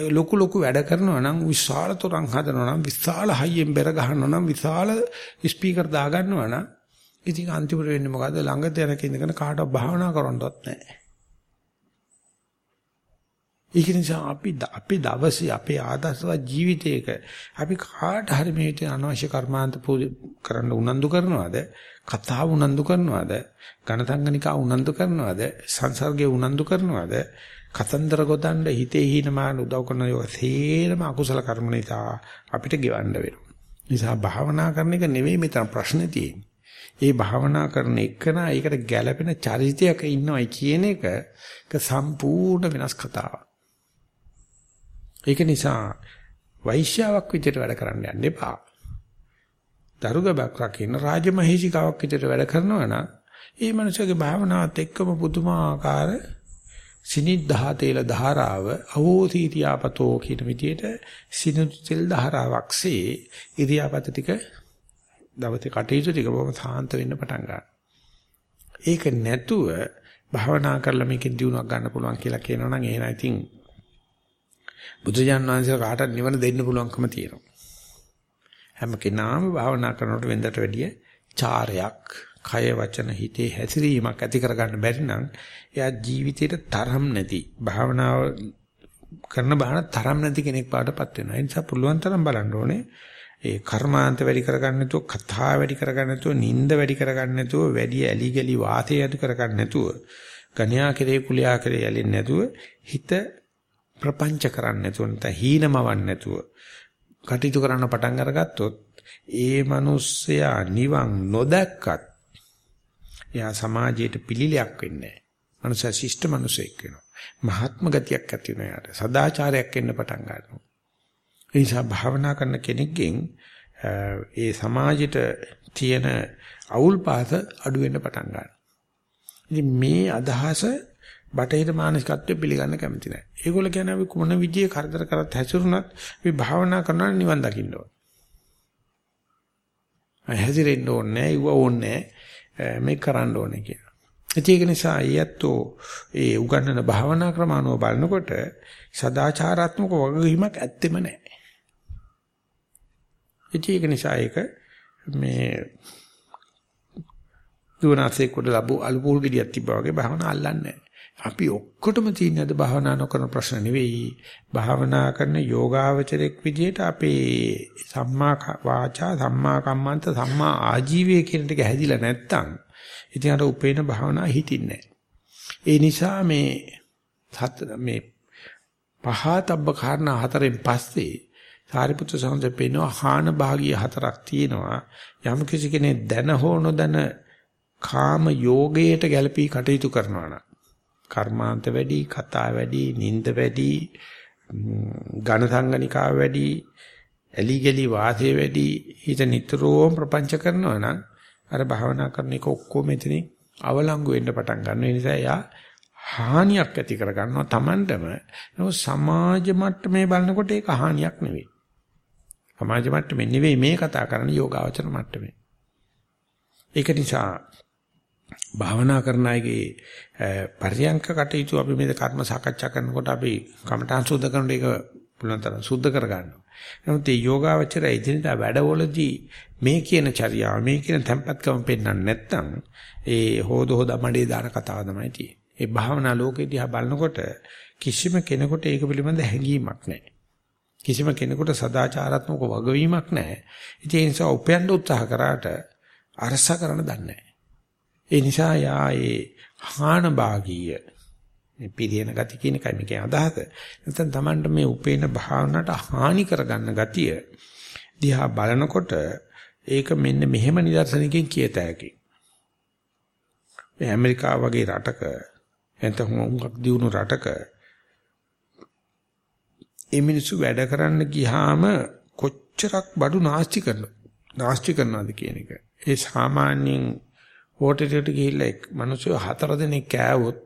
ලොකු ලොකු වැඩ කරනවා නම් විශාල තොරන් හදනවා නම් විශාල හයියෙන් බෙර ගහනවා නම් විශාල ස්පීකර් දා ගන්නවා නම් ඉතින් අන්තිමට වෙන්නේ මොකද්ද? ළඟ තැනක ඉඳගෙන කාටවත් භාවනා කරන්නවත් නැහැ. ඒක නිසා අපි අපි දවසේ අපේ ආදර්ශවත් ජීවිතයක අපි කාට හරි මේ විදිහට අනවශ්‍ය කර්මාන්ත කරන්න උනන්දු කරනවද? කතාව උනන්දු කරනවද? ඝනසංගනිකා උනන්දු කරනවද? සංසර්ගයේ උනන්දු කරනවද? කතන්දර ගොතන්න හිතේ හීනමාන උදව් කරන ඒවා සේරම අකුසල කර්ම නිසා අපිට ගෙවන්න වෙනවා. නිසා භාවනා කරන එක නෙවෙයි මෙතන ප්‍රශ්නේ තියෙන්නේ. ඒ භාවනා කරන එකන ඒකට ගැළපෙන චරිතයක ඉන්නවයි කියන එක සම්පූර්ණ වෙනස් කතාවක්. ඒක නිසා වෛශ්‍යාවක් විදිහට වැඩ කරන්න යන්න එපා. දරුගබක් රකින්න රාජමහේෂිකාවක් විදිහට වැඩ කරනවා නම් ඒ මනුස්සයාගේ භාවනාවත් එක්කම පුදුමාකාර සිනිද්ධා තේල ධාරාව අවෝසීතියාපතෝ කියන විදිහට සිනිදු තෙල් ධාරාවක්සේ ඉරියාපත ටික දවසේ කටයුතු ටික බොහොම සාන්ත වෙන්න පටන් ගන්නවා. ඒක නැතුව භාවනා කරලා මේකෙන් දිනුවක් ගන්න පුළුවන් කියලා කියනවනම් එහෙනම් ඉතින් බුදුජාන් වහන්සේ කාටත් නිවන දෙන්න පුළුවන්කම තියෙනවා. හැම කෙනාම භාවනා කරනකොට වෙනදට වැඩිය චාරයක්, කය වචන හිතේ හැසිරීමක් ඇති කරගන්න බැරි නම් එයා ජීවිතේට තරම් නැති භාවනාව කරන බාහන තරම් නැති කෙනෙක් පාටපත් වෙනවා. ඒ නිසා පුළුවන් තරම් බලන්න ඕනේ. ඒ කර්මාන්ත වැඩි කරගන්න නැතුව, කතා වැඩි කරගන්න නැතුව, නිින්ද වැඩි කරගන්න නැතුව, වැඩි ඇලි ගලි වාතය ඇති කරගන්න නැතුව, ගණ්‍යා කෙරේ කුලියා කෙරේ ඇලෙන්නේ නැතුව හිත ප්‍රපංච කරන්නේ නැතුව නැත්නම් හීනමවන්නේ නැතුව කටයුතු කරන්න පටන් අරගත්තොත් ඒ මිනිස්සයා නිවන් නොදැක්කත් එයා සමාජයට පිළිලයක් වෙන්නේ නැහැ. මනුෂ්‍ය ශිෂ්ට මිනිසෙක් වෙනවා. මහත්ම ගතියක් ඇති වෙනවා යාට. සදාචාරයක් එන්න පටන් ගන්නවා. ඒ නිසා භාවනා කරන කෙනෙක්ගෙන් ඒ සමාජයට තියෙන අවුල් පාස අඩු වෙන්න පටන් ගන්නවා. ඉතින් මේ අදහස බටහිර මානසිකත්වය පිළිගන්න කැමති නැහැ. ඒගොල්ලෝ කියන්නේ අපි මොන විදිහේ කරදර කරත් හැසිරුණත් අපි භාවනා කරනවා නිවන් දකින්න ඕන. හැසිරෙන්න ඕනේ නැහැ, ඉව ඕනේ නැහැ, මේක කරන්න ඕනේ කියලා. ඒක නිසා අයත්තෝ ඒ උගන්නන භාවනා ක්‍රම අනුව බලනකොට සදාචාරාත්මක වගකීමක් ඇත්තෙම නැහැ. ඒක නිසා ඒක මේ දුවනාසේ කොට ලැබු අලුපුල් ගෙඩියක් තිබ්බා වගේ භාවනා අල්ලන්නේ අපි ඔක්කොටම තියෙන අද භාවනා නොකරන ප්‍රශ්න නෙවෙයි. භාවනා කරන යෝගාවචරයක් විදිහට අපේ සම්මා වාචා සම්මා කම්මන්ත සම්මා ආජීවය කියන ටික හැදිලා නැත්තම් ඉතින් අර උපේන භාවනා හිටින්නේ ඒ නිසා මේ මේ පහතබ්බ කාරණා හතරෙන් පස්සේ සාරිපුත්‍ර සම්සේ පෙන්වන හාන භාගිය හතරක් තියෙනවා යම් කිසි කෙනෙක් දැන හෝ නොදැන කාම යෝගයට ගැළපී කටයුතු කරනවා නම් කර්මාන්ත වැඩි කතා වැඩි නිନ୍ଦ වැඩි ඝන සංගනිකාව වැඩි ඇලි ගලි වාසේ වැඩි හිත නිතරම ප්‍රපංච කරනවා නම් අර භාවනා කරන එක ඔක්කොම මෙතනින් අවලංගු වෙන්න පටන් ගන්න. ඒ නිසා යා හානියක් ඇති කර ගන්නවා Tamanටම. නමුත් සමාජ මට්ටමේ බලනකොට ඒක හානියක් නෙවෙයි. සමාජ මට්ටමේ නෙවෙයි මේ කතා කරන්නේ යෝගාවචර මට්ටමේ. ඒක නිසා භාවනා කරන අයගේ පරියංක කටයුතු අපි මේ කර්ම සාකච්ඡා කරනකොට අපි කමඨාන් සුද්ධ කරනකොට ඒක පුළුවන් තරම් සුද්ධ කර ගන්නවා. නමුත් මේ යෝගාවචරය ඉදිරියට වැඩවලදී මේ කියන චර්යාව මේ කියන tempatකම පෙන්වන්න නැත්නම් ඒ හොද හොද මඩේ දාන කතාව තමයි තියෙන්නේ. ඒ භාවනා ලෝකෙ දිහා බලනකොට කිසිම කෙනෙකුට ඒක පිළිබඳ හැඟීමක් නැහැ. කිසිම කෙනෙකුට සදාචාරාත්මක වගවීමක් නැහැ. ඒ නිසා උපයන්න උත්සාහ කරාට අරස කරන්න දන්නේ නැහැ. ඒ නිසා යා ඒ හාන භාගීය මේ පිළියෙන ගති කියන එකයි මේකේ අදහස. නැත්නම් Tamanට මේ උපේන භාවනට හානි කරගන්න ගතිය දිහා බලනකොට ඒක මෙන්න මෙහෙම නිදර්ශනකින් කියත හැකි. මේ ඇමරිකාව වගේ රටක නැත්නම් හුඟක් දියුණු රටක ඒ මිනිස්සු වැඩ කරන්න ගියාම කොච්චරක් බඩු නාස්ති කරනවද නාස්ති කරනවද කියන එක. ඒ සාමාන්‍යයෙන් හෝටලෙට ගිහිල්ලා එක් මිනිස්සු හතර දෙනෙක් කෑවොත්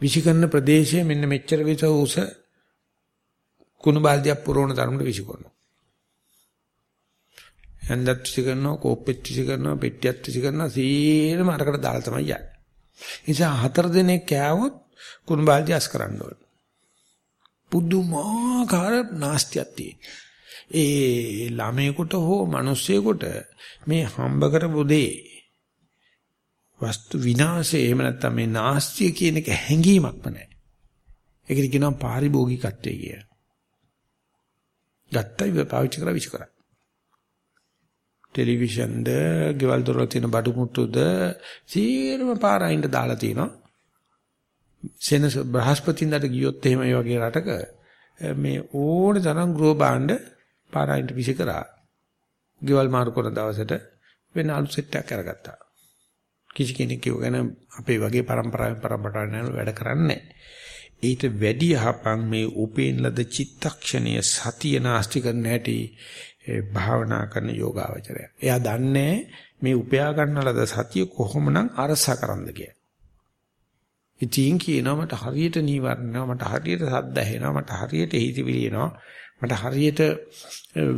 විසිකරන ප්‍රදේශයේ මෙන්න මෙච්චර විස උස කුණු බාල්දියක් පුරවන තරමට විසිකරනවා. හන්දත් විසිකරනවා, කෝප්පෙත් විසිකරනවා, පෙට්ටියත් විසිකරනවා, සීරම අරකට දාලා තමයි යන්නේ. නිසා හතර දෙනෙක් කෑවොත් කුණු බාල්දිය අස් කරන්න ඕන. පුදුමාකාර නාස්තියක් තියෙනවා. ඒ ළමයෙකුට හෝ මිනිස්සෙකුට මේ හම්බ කරපු දේ වස්තු විනාශය එහෙම නැත්නම් මේ නාස්තිය කියන එක හැංගීමක්ම නැහැ. ඒකට කියනවා පාරිභෝගිකත්වය කිය. ගත්තයි පාවිච්චි කරලා විශ් කරා. ටෙලිවිෂන්ද, ගෙවල් දොරවල් තියෙන බඩු මුට්ටුද සීරම පාරයින්ද දාලා තිනවා. සෙනස බ්‍රහස්පතින්දට ගියොත් එහෙම මේ වගේ රටක මේ ඕනේ තරම් ගෘහ භාණ්ඩ පාරයින්ට විශ් කරා. ගෙවල් මාරු කරන දවසට වෙන අලුත් සෙට් එකක් අරගත්තා. කිසි කෙනෙක් යෝගන අපේ වගේ પરම්පරාවෙන් પરම්පරාවට වැඩ කරන්නේ ඊට වැඩි යහපන් මේ උපේන ලද චිත්තක්ෂණයේ සතිය නාස්ති කරන හැටි භාවනා කරන යෝගාවචරය. එයා දන්නේ මේ උපයා ගන්න ලද සතිය කොහොමනම් අරසා කරන්ද කියලා. ඉතින් කියනවා මට හරියට නීවරණා මට හරියට සද්ද ඇහෙනවා මට හරියට හිතවිලි එනවා මට හරියට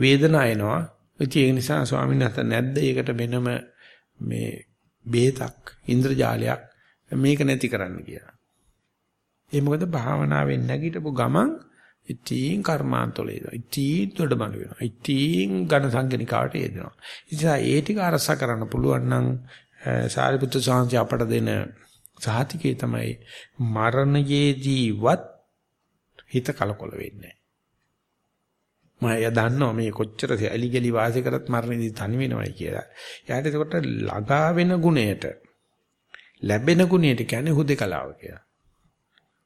වේදනාව එනවා. ඒ නිසා ස්වාමීන් වහන්සේ නැද්ද ඒකට වෙනම මේ බේතක් ඉන්ද්‍රජාලයක් මේක නැති කරන්න කියලා. ඒ මොකද භාවනාවෙන් නැගිටපු ගමන් ඉතින් කර්මාන්තවල එනවා. ඉතින් දොඩබඳ වෙනවා. ඉතින් ඝන සංගණිකාවට එදෙනවා. ඉතින් ඒ ටික අරස කරන්න පුළුවන් නම් සාරිපුත්‍ර සාංශය අපට දෙන සාහිතිකේ තමයි මරණයේදීවත් හිත කලකොල වෙන්නේ මම එයා දන්නවා මේ කොච්චර ඇලි ගලි වාසය කරත් මරණයේදී තනි වෙනවයි කියලා. එයාට ඒකට ළඟා වෙන ගුණයට ලැබෙන ගුණයට කියන්නේ හුදේකලාව කියලා.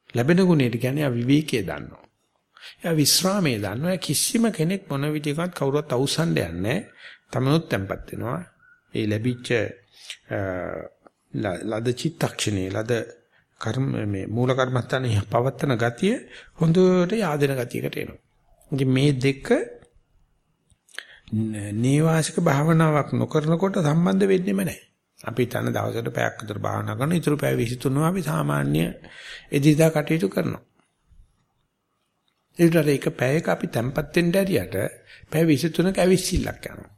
ලැබෙන ගුණයට කියන්නේ විවේකයේ දන්නවා. එයා විස්රාමයේ දන්නවා. කිසිම කෙනෙක් මොන විදිහකට කවුරුත් අවසන්ඩ යන්නේ තමනුත් tempත් වෙනවා. ඒ ලැබිච්ච ලද චිත්තක්ෂණේ ලද කර්ම මේ මූල කර්මස්ථානයේ පවත්තන ගතිය හොඳට yaadena ගතියකට එනවා. ඉතින් මේ දෙක නේවාසික භාවනාවක් නොකරනකොට සම්බන්ධ වෙන්නෙම නැහැ. අපි තන දවසට පැයක් විතර භාවනා කරන ඉතුරු පැය 23 අපි සාමාන්‍ය එදිනදා කටයුතු කරනවා. ඒකට එක පැයක අපි තැම්පත් වෙන්න ඇරියට පැය 23ක ඇවිස්සිල්ලක් යනවා.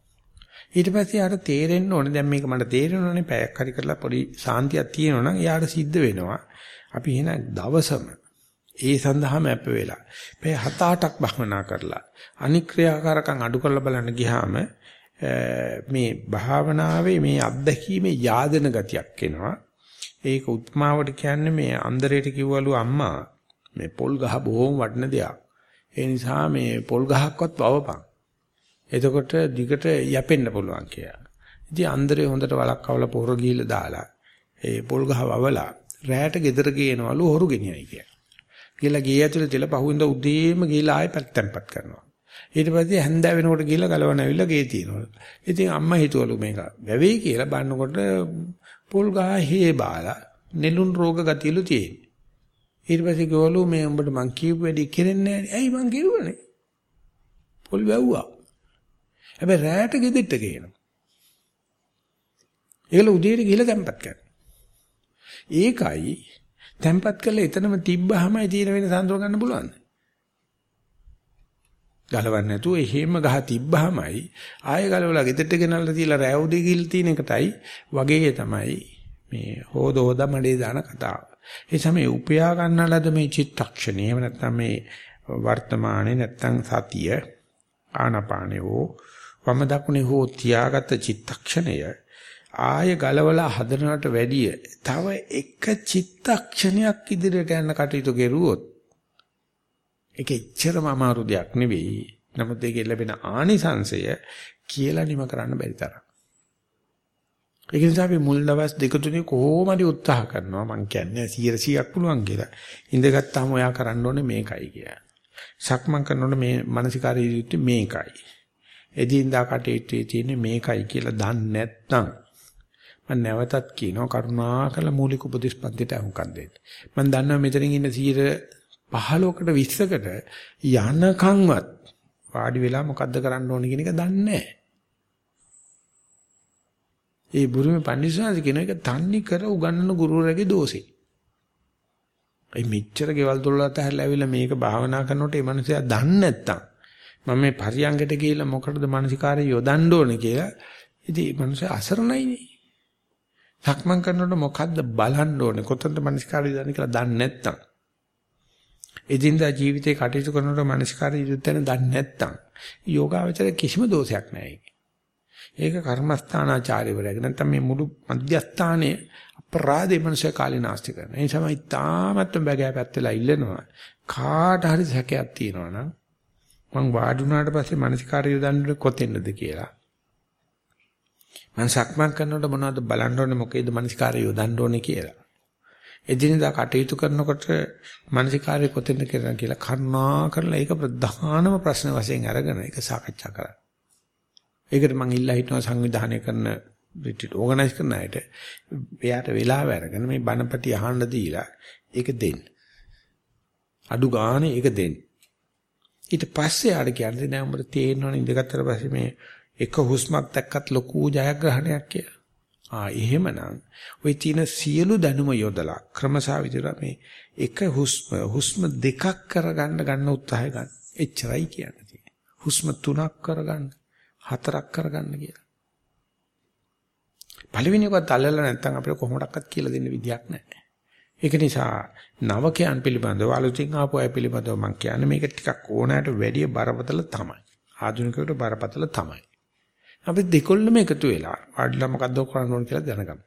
ඊට පස්සේ යාට තේරෙන්න ඕනේ දැන් මේක මට තේරෙනවනේ පැයක් හරි කරලා පොඩි සාන්තියක් තියෙනවා නම් යාට සිද්ධ වෙනවා. අපි එහෙනම් දවසම ඒ සඳහාම අප වෙලා පැය 7-8ක් භවනා කරලා අනික්‍රියාකාරකම් අඩු කරලා බලන්න ගියාම මේ භාවනාවේ මේ අත්දැකීමේ yaadena ගතියක් එනවා. ඒක උත්මාවට කියන්නේ මේ අන්දරේට කිව්වලු අම්මා මේ පොල් ගහ බොහොම වටින දෙයක්. ඒ නිසා මේ පොල් ගහක්වත් වවපන්. එතකොට දිගට යැපෙන්න පුළුවන් කියලා. ඉතින් අන්දරේ හොඳට වලක් කවලා පොර ගිහිල්ලා දාලා ඒ පොල් ගහ වවලා රැයට ගෙදර ගේනවලු හොරු ගෙනියයි කියලා. ගිහලා ගේ ඇතුලේ තියලා පහුවෙන්ද උදේම ගිහලා ආයෙ පැත්තෙන්පත් කරනවා. ඊට පස්සේ හැන්දෑ වෙනකොට ගිහලා ගලවන ඇවිල්ලා ගේ තියනවලු. ඉතින් අම්මා හිතුවලු මේක වැවෙයි කියලා බලනකොට පොල් ගහ හේ බාලා නෙළුම් රෝග ගතියලු තියෙන්නේ. ඊට පස්සේ ගෝලු මේ උඹට මං කියපු වැඩි කෙරෙන්නේ නැහැ. ඇයි මං කිව්වනේ? පොල් වැව්වා. හැබැයි රැයට ගෙදෙට්ට ගේනවා. ඒගොල්ලෝ උදේට ගිහලා තැම්පත් කරනවා. ඒකයි තැම්පත් කරලා එතනම තිබ්බහමයි තියෙන වෙන සඳර ගන්න පුළුවන්. ගලවන්නේ නැතුව එහෙම ගහ තිබ්බහමයි ආයෙ ගලවලා ගෙදරට ගෙනල්ලා තියලා රැවුදී ගිල් තියෙන එකටයි වගේ තමයි මේ හොද හොද මඩේ දාන කතාව. ඒ සමේ උපයා ගන්නලද මේ චිත්තක්ෂණය එහෙම නැත්නම් මේ වර්තමානයේ නැත්නම් සතිය ආනපානේ හෝ වම දකුණේ හෝ තියාගත් චිත්තක්ෂණය ආය ගලවලා හදනවට වැඩිය තව එක චිත්තක්ෂණයක් ඉදිරියට යන්න කටයුතු කෙරුවොත් ඒක එච්චරම අමාරු දෙයක් නෙවෙයි. නමුත් ඒකේ ලැබෙන ආනිසංශය කියලා නිම කරන්න බැරි තරම්. ඒක නිසා අපි මුල් දවස් දෙක තුනේ කොහොම හරි උත්සාහ කරනවා මං කියන්නේ 100ක් පුළුවන් කියලා. ඉඳගත්තාම ඔයා කරන්න ඕනේ මේකයි කියලා. සක්මන් කරනකොට මේ මානසිකාරය යුත්තේ මේකයි. එදින්දා කටයුත්තේ තියෙන්නේ මේකයි කියලා දන්නේ නැත්නම් මම නැවතත් කියනවා කරුණාකර මූලික උපදේශ පන්තිට අහුම්කම් දෙන්න. මම දන්නවා මෙතනින් ඉන්න 15කට 20කට යනකන්වත් වාඩි වෙලා මොකද්ද කරන්න ඕන කියන එක දන්නේ නැහැ. ඒ බුරුමේ පන්සිවාස කියන එක තන්නේ කර උගන්නන ගුරුවරයාගේ දෝෂේ. ඒ මෙච්චර ගෙවල් දොරලට හැරලා ඇවිල්ලා මේක භාවනා කරනකොට මේ මනුස්සයා දන්නේ නැත්තම් මම මේ පරියංගට ගිහිල්ලා මොකටද මානසිකාරය යොදන්න ඕනේ කියලා ඉතින් මේ මනුස්සයා අසරණයිනේ. සක්මන් කරනකොට මොකද්ද බලන්න ඕනේ කොතනද මානසිකාරය යොදන්නේ කියලා දන්නේ නැත්තම් එදිනදා ජීවිතේ කටයුතු කරනකොට මානසිකාරය යොදන්න දන්නේ නැත්තම් යෝගාවචර කිසිම දෝෂයක් නැහැ ඒක කර්මස්ථානාචාර්යවරයාගේ නැත්නම් මේ මුළු මධ්‍යස්ථානයේ අපරාධේ මනුෂ්‍ය කාලේ නාස්ති කරන. ඒ තමයි තාමත්ම බගෑ පැත්තලා ඉල්ලනවා. කාට හරි සැකයක් තියෙනවා නම් මං වාඩි වුණාට පස්සේ මානසිකාරය යොදන්න කොතෙන්ද කියලා. මං සක්මන් කරනකොට මොනවද බලන්න ඕනේ මොකේද මානසිකාරය යොදන්න ඕනේ කියලා. එදිනෙදා කටයුතු කරනකොට මානසිකාරය කොතෙන්ද කියලා කරුණා කරලා ඒක ප්‍රධානම ප්‍රශ්න වශයෙන් අරගෙන ඒක සාකච්ඡා කරන්න. ඒකට මම ඉල්ලා හිටනවා සංවිධානය කරන රිට්‍රීට් ඕගනයිස් කරන අයට එයාට වෙලාව අරගෙන මේ බණපටි අහන්න දීලා ඒක දෙන්න. අඩු ගානේ ඒක දෙන්න. ඊට පස්සේ ආඩ කියන්නේ නෑ උඹට තේරෙනවනේ ඉඳගත්තට පස්සේ මේ එක හුස්මක් දැක්කත් ලොකු ජයග්‍රහණයක් කියලා. ආ එහෙමනම් ওই තියෙන සියලු දැනුම යොදලා ක්‍රමසා විදිහට මේ එක හුස්ම හුස්ම දෙකක් කරගන්න ගන්න උත්සාහය ගන්න. එච්චරයි කියන්නේ. හුස්ම තුනක් කරගන්න හතරක් කරගන්න කියලා. පළවෙනි එකත් අල්ලලා නැත්නම් අපිට කොහොමඩක්වත් කියලා දෙන්න විදියක් නැහැ. ඒක නිසා නවකයන් පිළිබඳව අලුතින් ආපු අය පිළිබඳව මම කියන්නේ මේක ටිකක් ඕනෑමට වැඩිය බරපතල තමයි. ආධුනිකයට බරපතල තමයි. අපි දෙකොල්ලම එකතු වෙලා වාඩිලා මොකද්ද කරන්න ඕන කියලා දැනගමු.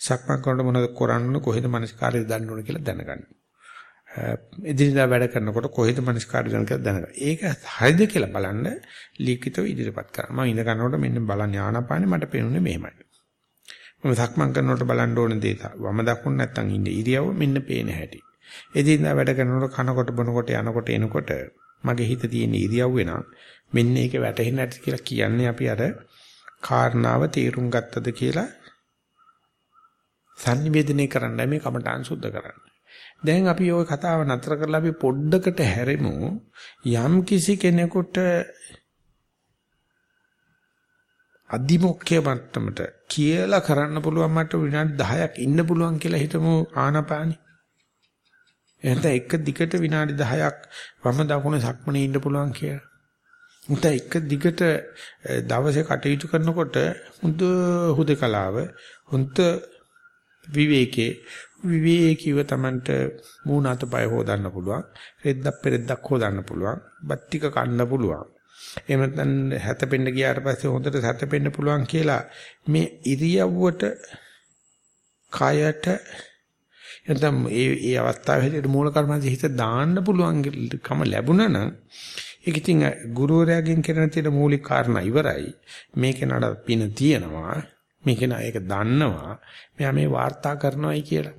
සක්මන් කරනකොට මොනවද කරන්න ඕන කොහෙද මනස්කාරය දාන්න ඕන කියලා දැනගන්න. එදිනදා වැඩ කරනකොට කොහෙද මනස්කාරය දාන්න කියලා දැනගන්න. ඒක හරිද කියලා බලන්න ලිඛිතව ඉදිරිපත් කරන්න. මම ඉඳ ගන්නකොට මෙන්න බලන්න ආනාපානෙ මට පේනුනේ මෙහෙමයි. මම සක්මන් කරනකොට බලන්න ඕන දේ වම දකුණ නැත්තම් ඉන්නේ ඉරියව්ව මෙන්න පේන හැටි. එදිනදා වැඩ කරනකොට කනකොට බොනකොට යනකොට එනකොට මගේ හිත තියෙන ඉරියව්වේ නම් මෙන්න ඒක වැටහෙන්නේ නැති කියලා කියන්නේ අපි අර කාරණාව තීරුම් ගත්තද කියලා sannivedanaya කරන්න මේ කමඨාන් සුද්ධ කරන්න. දැන් අපි ওই කතාව නතර කරලා අපි පොඩ්ඩකට හැරෙමු යම් කිසි කෙනෙකුට අදිමොක්කේ මට්ටමට කියලා කරන්න පුළුවන් මට විනාඩි 10ක් ඉන්න පුළුවන් කියලා හිතමු ආනාපානි. එහෙනම් එක දිගට විනාඩි 10ක් වම දකුණ සක්මනේ ඉන්න පුළුවන් කියලා. උන්ට එක දිගට දවසේ කටයුතු කරනකොට හොඳ හුදකලාව හොඳ විවේකේ විවේකීව Tamanට මූණ අතපය හොදන්න පුළුවන් රෙද්දක් පෙරෙද්දක් හොදන්න පුළුවන් බත් ටික කන්න පුළුවන්. එහෙම නැත්නම් හැතපෙන්න ගියාට පස්සේ හොඳට හැතපෙන්න පුළුවන් කියලා මේ ඉරියව්වට කයට එතනම් ඒ ඒ අවස්ථාවේ මූල කර්මන්ත හිත දාන්න පුළුවන්කම ලැබුණා නම් ඒක ඉතින් ගුරුවරයාගෙන් කරන තියෙන මූලික කාරණා ඉවරයි මේක නඩ පින තියෙනවා මේක නා ඒක දන්නවා මෙයා මේ වාර්තා කරනවායි කියලා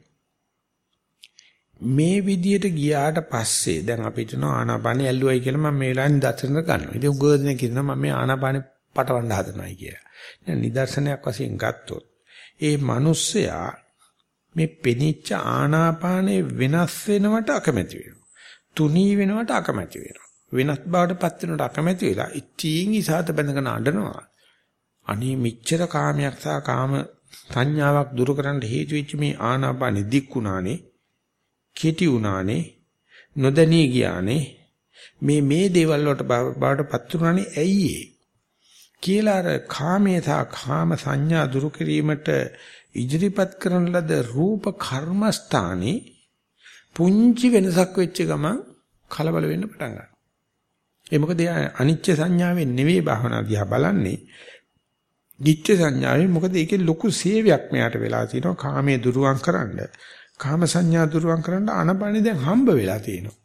මේ විදියට ගියාට පස්සේ දැන් අපි හිතනවා ආනාපානෙ ඇල්ලුවයි කියලා මම මේ වෙලාවෙන් දර්ශන ගන්නවා. ඉතින් උගෝදෙන කියනවා මම මේ ආනාපානෙ පටවන්න හදනවායි කියලා. දැන් නිදර්ශනයක් වශයෙන් ගත්තොත් ඒ මිනිස්සයා මේ පෙනිච්ච ආනාපානෙ වෙනස් වෙනවට අකමැති වෙනවා. තුනී වෙනවට අකමැති වෙනවා. වෙනස් බවට පත් වෙනවට අකමැති වෙලා ඉතින් ඉසాత බැඳගෙන අඬනවා. අනේ මෙච්චර කාමයක් සහ කාම සංඥාවක් දුරු කරන්න හේතු වෙච්ච මේ ආනාපානෙ දික්ුණානේ කෙටි වුණානේ නොදැනී ගියානේ මේ මේ දේවල් වලට බවට පත් වුණානේ ඇයි ඒ කියලා අර කාමයේ සහ කාම සංඥා දුරු කිරීමට ඉදිරිපත් කරන ලද රූප කර්මස්ථානේ පුංචි වෙනසක් වෙච්ච ගමන් කලබල වෙන්න පටන් ගන්නවා. ඒ මොකද අනිච්ච සංඥාවෙන් නෙවෙයි භාවනා දිහා බලන්නේ. දිච්ච සංඥාවෙන් මොකද ඒකේ ලොකු සේවයක් මෙයාට වෙලා තියෙනවා කාමයේ දුරුවන් කරන්න. කාම සංඥා දුරුවන් කරන්න ආනපානෙ දැන් හම්බ වෙලා තියෙනවා.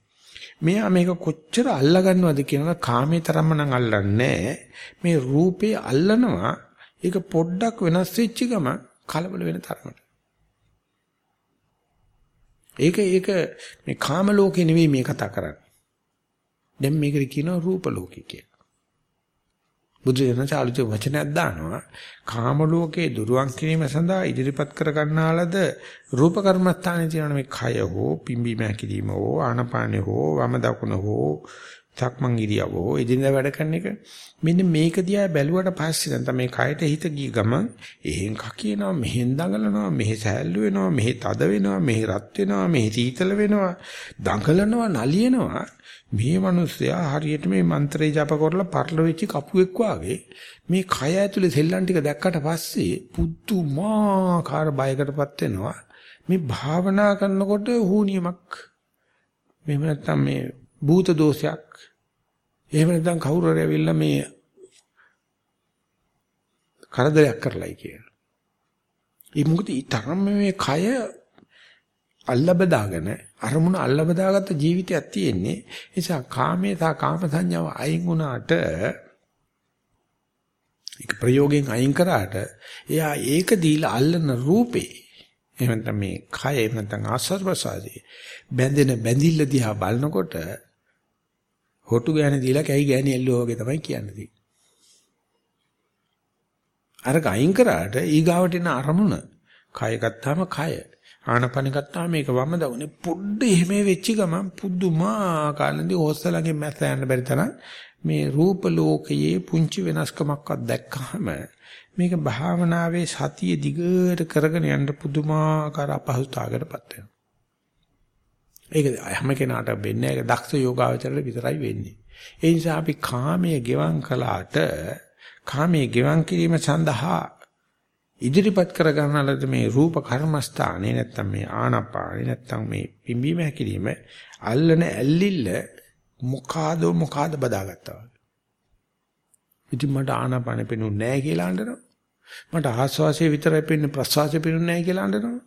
මෙයා මේක කොච්චර අල්ලා ගන්නවද කියනවා කාමේ තරම්ම නම් අල්ලන්නේ මේ රූපේ අල්ලනවා ඒක පොඩ්ඩක් වෙනස් වෙච්ච ගම කලබල වෙන තරමට. ඒක ඒක මේ කාම ලෝකේ නෙවෙයි මේ කතා කරන්නේ. දැන් මේකට කියනවා රූප ලෝකේ කියලා. බුදු දහම චාලිත වචනයක් දානවා කාම ලෝකයේ දුරුවන් කිරීම සඳහා ඉදිරිපත් කර ගන්නාලද රූප කර්මස්ථානයේ තියෙන මේ කය හෝ පිම්බීම හැකිලිම හෝ ආනපානෙ හෝ වම දකුණ හෝ සක්මන් ඉරියව හෝ එදිනෙදා වැඩ කරන එක මෙන්න මේක දිහා බැලුවට පස්සේ දැන් තමයි කයට හිත ගිය ගමන් එහෙන් කකියනවා මෙහෙන් දඟලනවා මෙහෙ සෑල්ලු වෙනවා මෙහෙ තද වෙනවා මෙහෙ රත් වෙනවා මෙහෙ සීතල වෙනවා දඟලනවා නලියනවා මේ මිනිස්සයා හරියට මේ මන්ත්‍රේ ජප කරලා පරල වෙච්ච කපුවෙක් වාගේ මේ කය ඇතුලේ සෙල්ලම් ටික දැක්කට පස්සේ පුදුමාකාර බයකටපත් වෙනවා. මේ භාවනා කරනකොට හුනියමක්. මෙහෙම නැත්නම් මේ භූත දෝෂයක්. එහෙම නැත්නම් කවුරු හරි ඇවිල්ලා මේ කරදරයක් කරලයි කියන. ඒ මොකද ඊ තරම් මේ කය අල්ල බදාගෙන අරමුණ අල්ල බදාගත්ත ජීවිතයක් තියෙන්නේ. ඒ නිසා කාමයේ සහ කාම සංඥාව අයින් වුණාට ඒක ප්‍රයෝගයෙන් අයින් කරාට එයා ඒක දීලා අල්ලන රූපේ එහෙම නැත්නම් මේ කය එහෙම නැත්නම් ආස්වාද ප්‍රසාදී බැඳෙන බැඳිල්ල දිහා බලනකොට හොටු ගෑණි දීලා කැයි ගෑණි එල්ලුවා වගේ තමයි කියන්නේ. අර ගයින් කරාට ඊගාවට එන අරමුණ කය ගත්තාම කය ආනපන ගත්තාම මේක වම දවුනේ පොඩ්ඩ එහෙම වෙච්ච ගමන් පුදුමාකාරනදී හොස්සලගේ මැස්ස යන්න බැරි තරම් මේ රූප ලෝකයේ පුංචි වෙනස්කමක්වත් දැක්කහම මේක භාවනාවේ සතිය දිගට කරගෙන යන්න පුදුමාකාර අපහසුතාවකටපත් වෙනවා. ඒක හැම කෙනාට වෙන්නේ ඒක දක්ෂ යෝගාවචරයට විතරයි වෙන්නේ. ඒ නිසා අපි කාමයේ ගෙවම් කළාට කාමයේ ගෙවම් කිරීම සඳහා ඉදිරිපත් කර ගන්නලද මේ රූප කර්මස්ථානේ නැත්තම් මේ ආනාපානේ නැත්තම් මේ පිම්බීම හැකිලිම අල්ලන ඇල්ලිල්ල මොකාද මොකාද බදාගත්තා. ඉතින් මට ආනාපානෙ පෙනුනේ නැහැ කියලා අඬනවා. මට ආස්වාසිය විතරයි පෙන්නේ ප්‍රස්වාසිය පෙනුනේ නැහැ කියලා අඬනවා.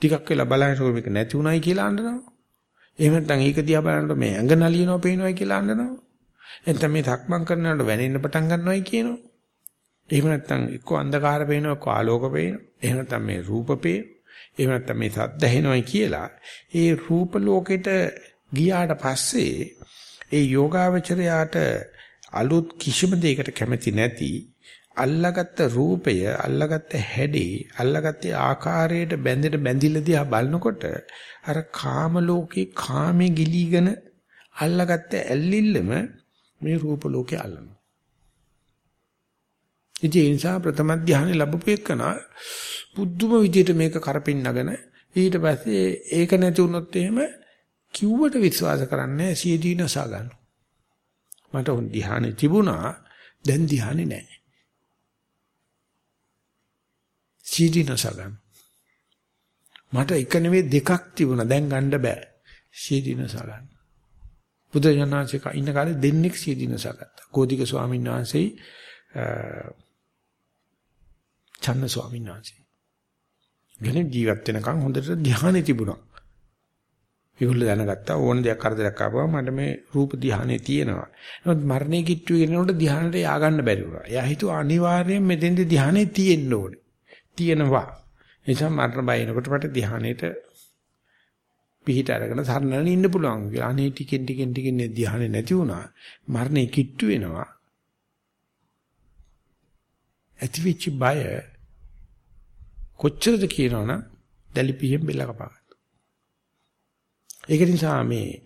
ටිකක් වෙලා බලනකොට මේක නැති උනායි කියලා අඬනවා. එහෙම නැත්නම් ඒක දිහා බලනකොට මේ ඇඟ නලියනවා පේනවායි කියලා අඬනවා. එතන මේ ධක්මං කරනකොට වැනෙන්න පටන් ගන්නවායි කියනවා. එහෙම නැත්නම් එක්ක අන්ධකාර පේනවා එක්ක ආලෝක පේනවා. එහෙම නැත්නම් මේ රූප පේනවා. එහෙම නැත්නම් මේ සද්ද ඇහෙනවායි කියලා. ඒ රූප ලෝකෙට ගියාට පස්සේ ඒ යෝගාවචරයාට අලුත් කිසිම දෙයකට කැමති නැති අල්ලාගත්ත රූපය අල්ලාගත්ත හැඩේ අල්ලාගත්ත ආකාරයට බැඳෙන බැඳිලා දිහා බලනකොට අර කාම ලෝකේ කාමේ ගිලීගෙන අල්ලාගත්ත ඇල්ලිල්ලම මේ රූප ලෝකේ අල්ලනවා ඉතින් ඒ නිසා ප්‍රථම ධානය ලැබපු එකන බුද්ධම විදියට මේක කරපින් නගන ඊට පස්සේ ඒක නැති වුණොත් එහෙම කිව්වට විශ්වාස කරන්නේ සියදීනසා ගන්න. මට උන් ධානය තිබුණා දැන් ධානය නැහැ. සියදීනසා ගන්න. මට එක නෙවෙයි දෙකක් තිබුණා දැන් ගන්න බෑ. සියදීනසා ගන්න. බුදුජානනාංශික ඉන්න කාලේ දෙන්නෙක් සියදීනසා ගත්තා. කෝධික ස්වාමීන් වහන්සේයි චන්න ස්වාමීන් වහන්සේ. ගෙන ජීවත් වෙනකන් හොඳට ධ්‍යානෙ තිබුණා. ඒගොල්ලෝ දැනගත්තා ඕන දෙයක් කරදරයක් ආපුවා මට මේ රූප ධ්‍යානෙ තියෙනවා. නමුත් මරණය කිට්ටු වෙනකොට ධ්‍යානෙට ය아가න්න බැරි වුණා. එයා හිතුවා අනිවාර්යයෙන් මෙතෙන්ද ධ්‍යානෙ තියෙන්න ඕනේ. තියෙනවා. ඒ නිසා මරණ බය එනකොට මට ධ්‍යානෙට පිහිට අරගෙන සරණන ඉන්න පුළුවන් කියලා. අනේ ටිකෙන් ටිකෙන් ටිකෙන් ධ්‍යානෙ නැති වුණා. මරණය කිට්ටු වෙනවා. ඇතිවෙච්ච බය කොච්චරද කියනවනම් දැලිපියෙන් බෙල්ල කපා ඒක නිසා මේ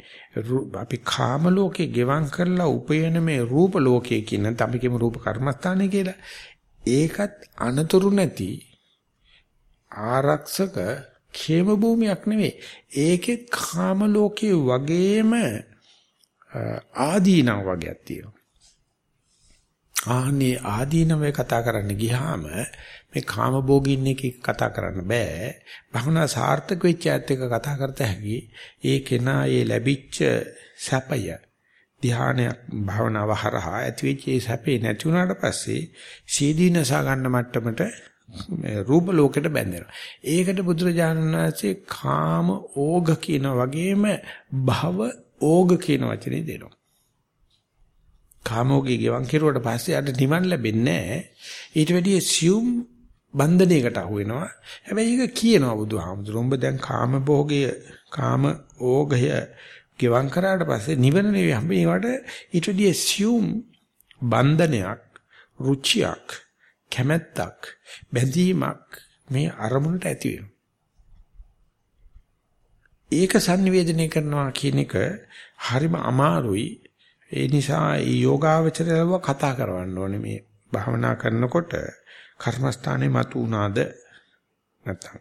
අපි කාම ලෝකේ ගෙවම් කරලා උපයන මේ රූප ලෝකයේ කියන අපි කියමු රූප කර්මස්ථානය කියලා. ඒකත් අනතුරු නැති ආරක්ෂක ക്ഷേම භූමියක් නෙවෙයි. ඒකේ කාම ලෝකයේ වගේම ආදීනව වගේක් තියෙනවා. ආන්නේ ආදීනවේ කතා කරන්න ගියාම මේ කාමභෝගින් එක කතා කරන්න බෑ. භවනා සාර්ථක වෙච්ච ඇත් එක කතා කරත හැකි. ඒ කෙනා ඒ ලැබිච්ච සැපය ධානයක් භවනාව හරහා ඇතිවෙච්ච ඒ සැපේ නැති වුණාට පස්සේ සීදීනසා ගන්න මට්ටමට රූප ලෝකෙට බැඳෙනවා. ඒකට බුදුරජාණන් වහන්සේ කාම ඕග කියන වගේම භව ඕග කියන වචනේ දෙනවා. කාමෝගී ගෙවන් කෙරුවට පස්සේ අර නිවන් ලැබෙන්නේ නැහැ. ඊට වැඩිය assume බන්ධනයකට අහු වෙනවා. හැබැයි ඒක කියනවා බුදුහාමුදුරුවෝ. උඹ දැන් කාම භෝගය, කාම ඕගය ගෙවන් කරාට පස්සේ නිවන නෙවෙයි හැබැයි ඒවට ඊට වැඩිය assume බන්ධනයක්, රුචියක්, කැමැත්තක්, බැඳීමක් මේ අරමුණට ඇති වෙනවා. ඒක sannivedanaya කරනවා කියන එක හරිම අමාරුයි. ඒ නිසා යෝගාවචරයව කතා කරවන්න ඕනේ. මේ භාවනා කරනකොට කර්මස්ථානේ මතු උනාද නැත්තම්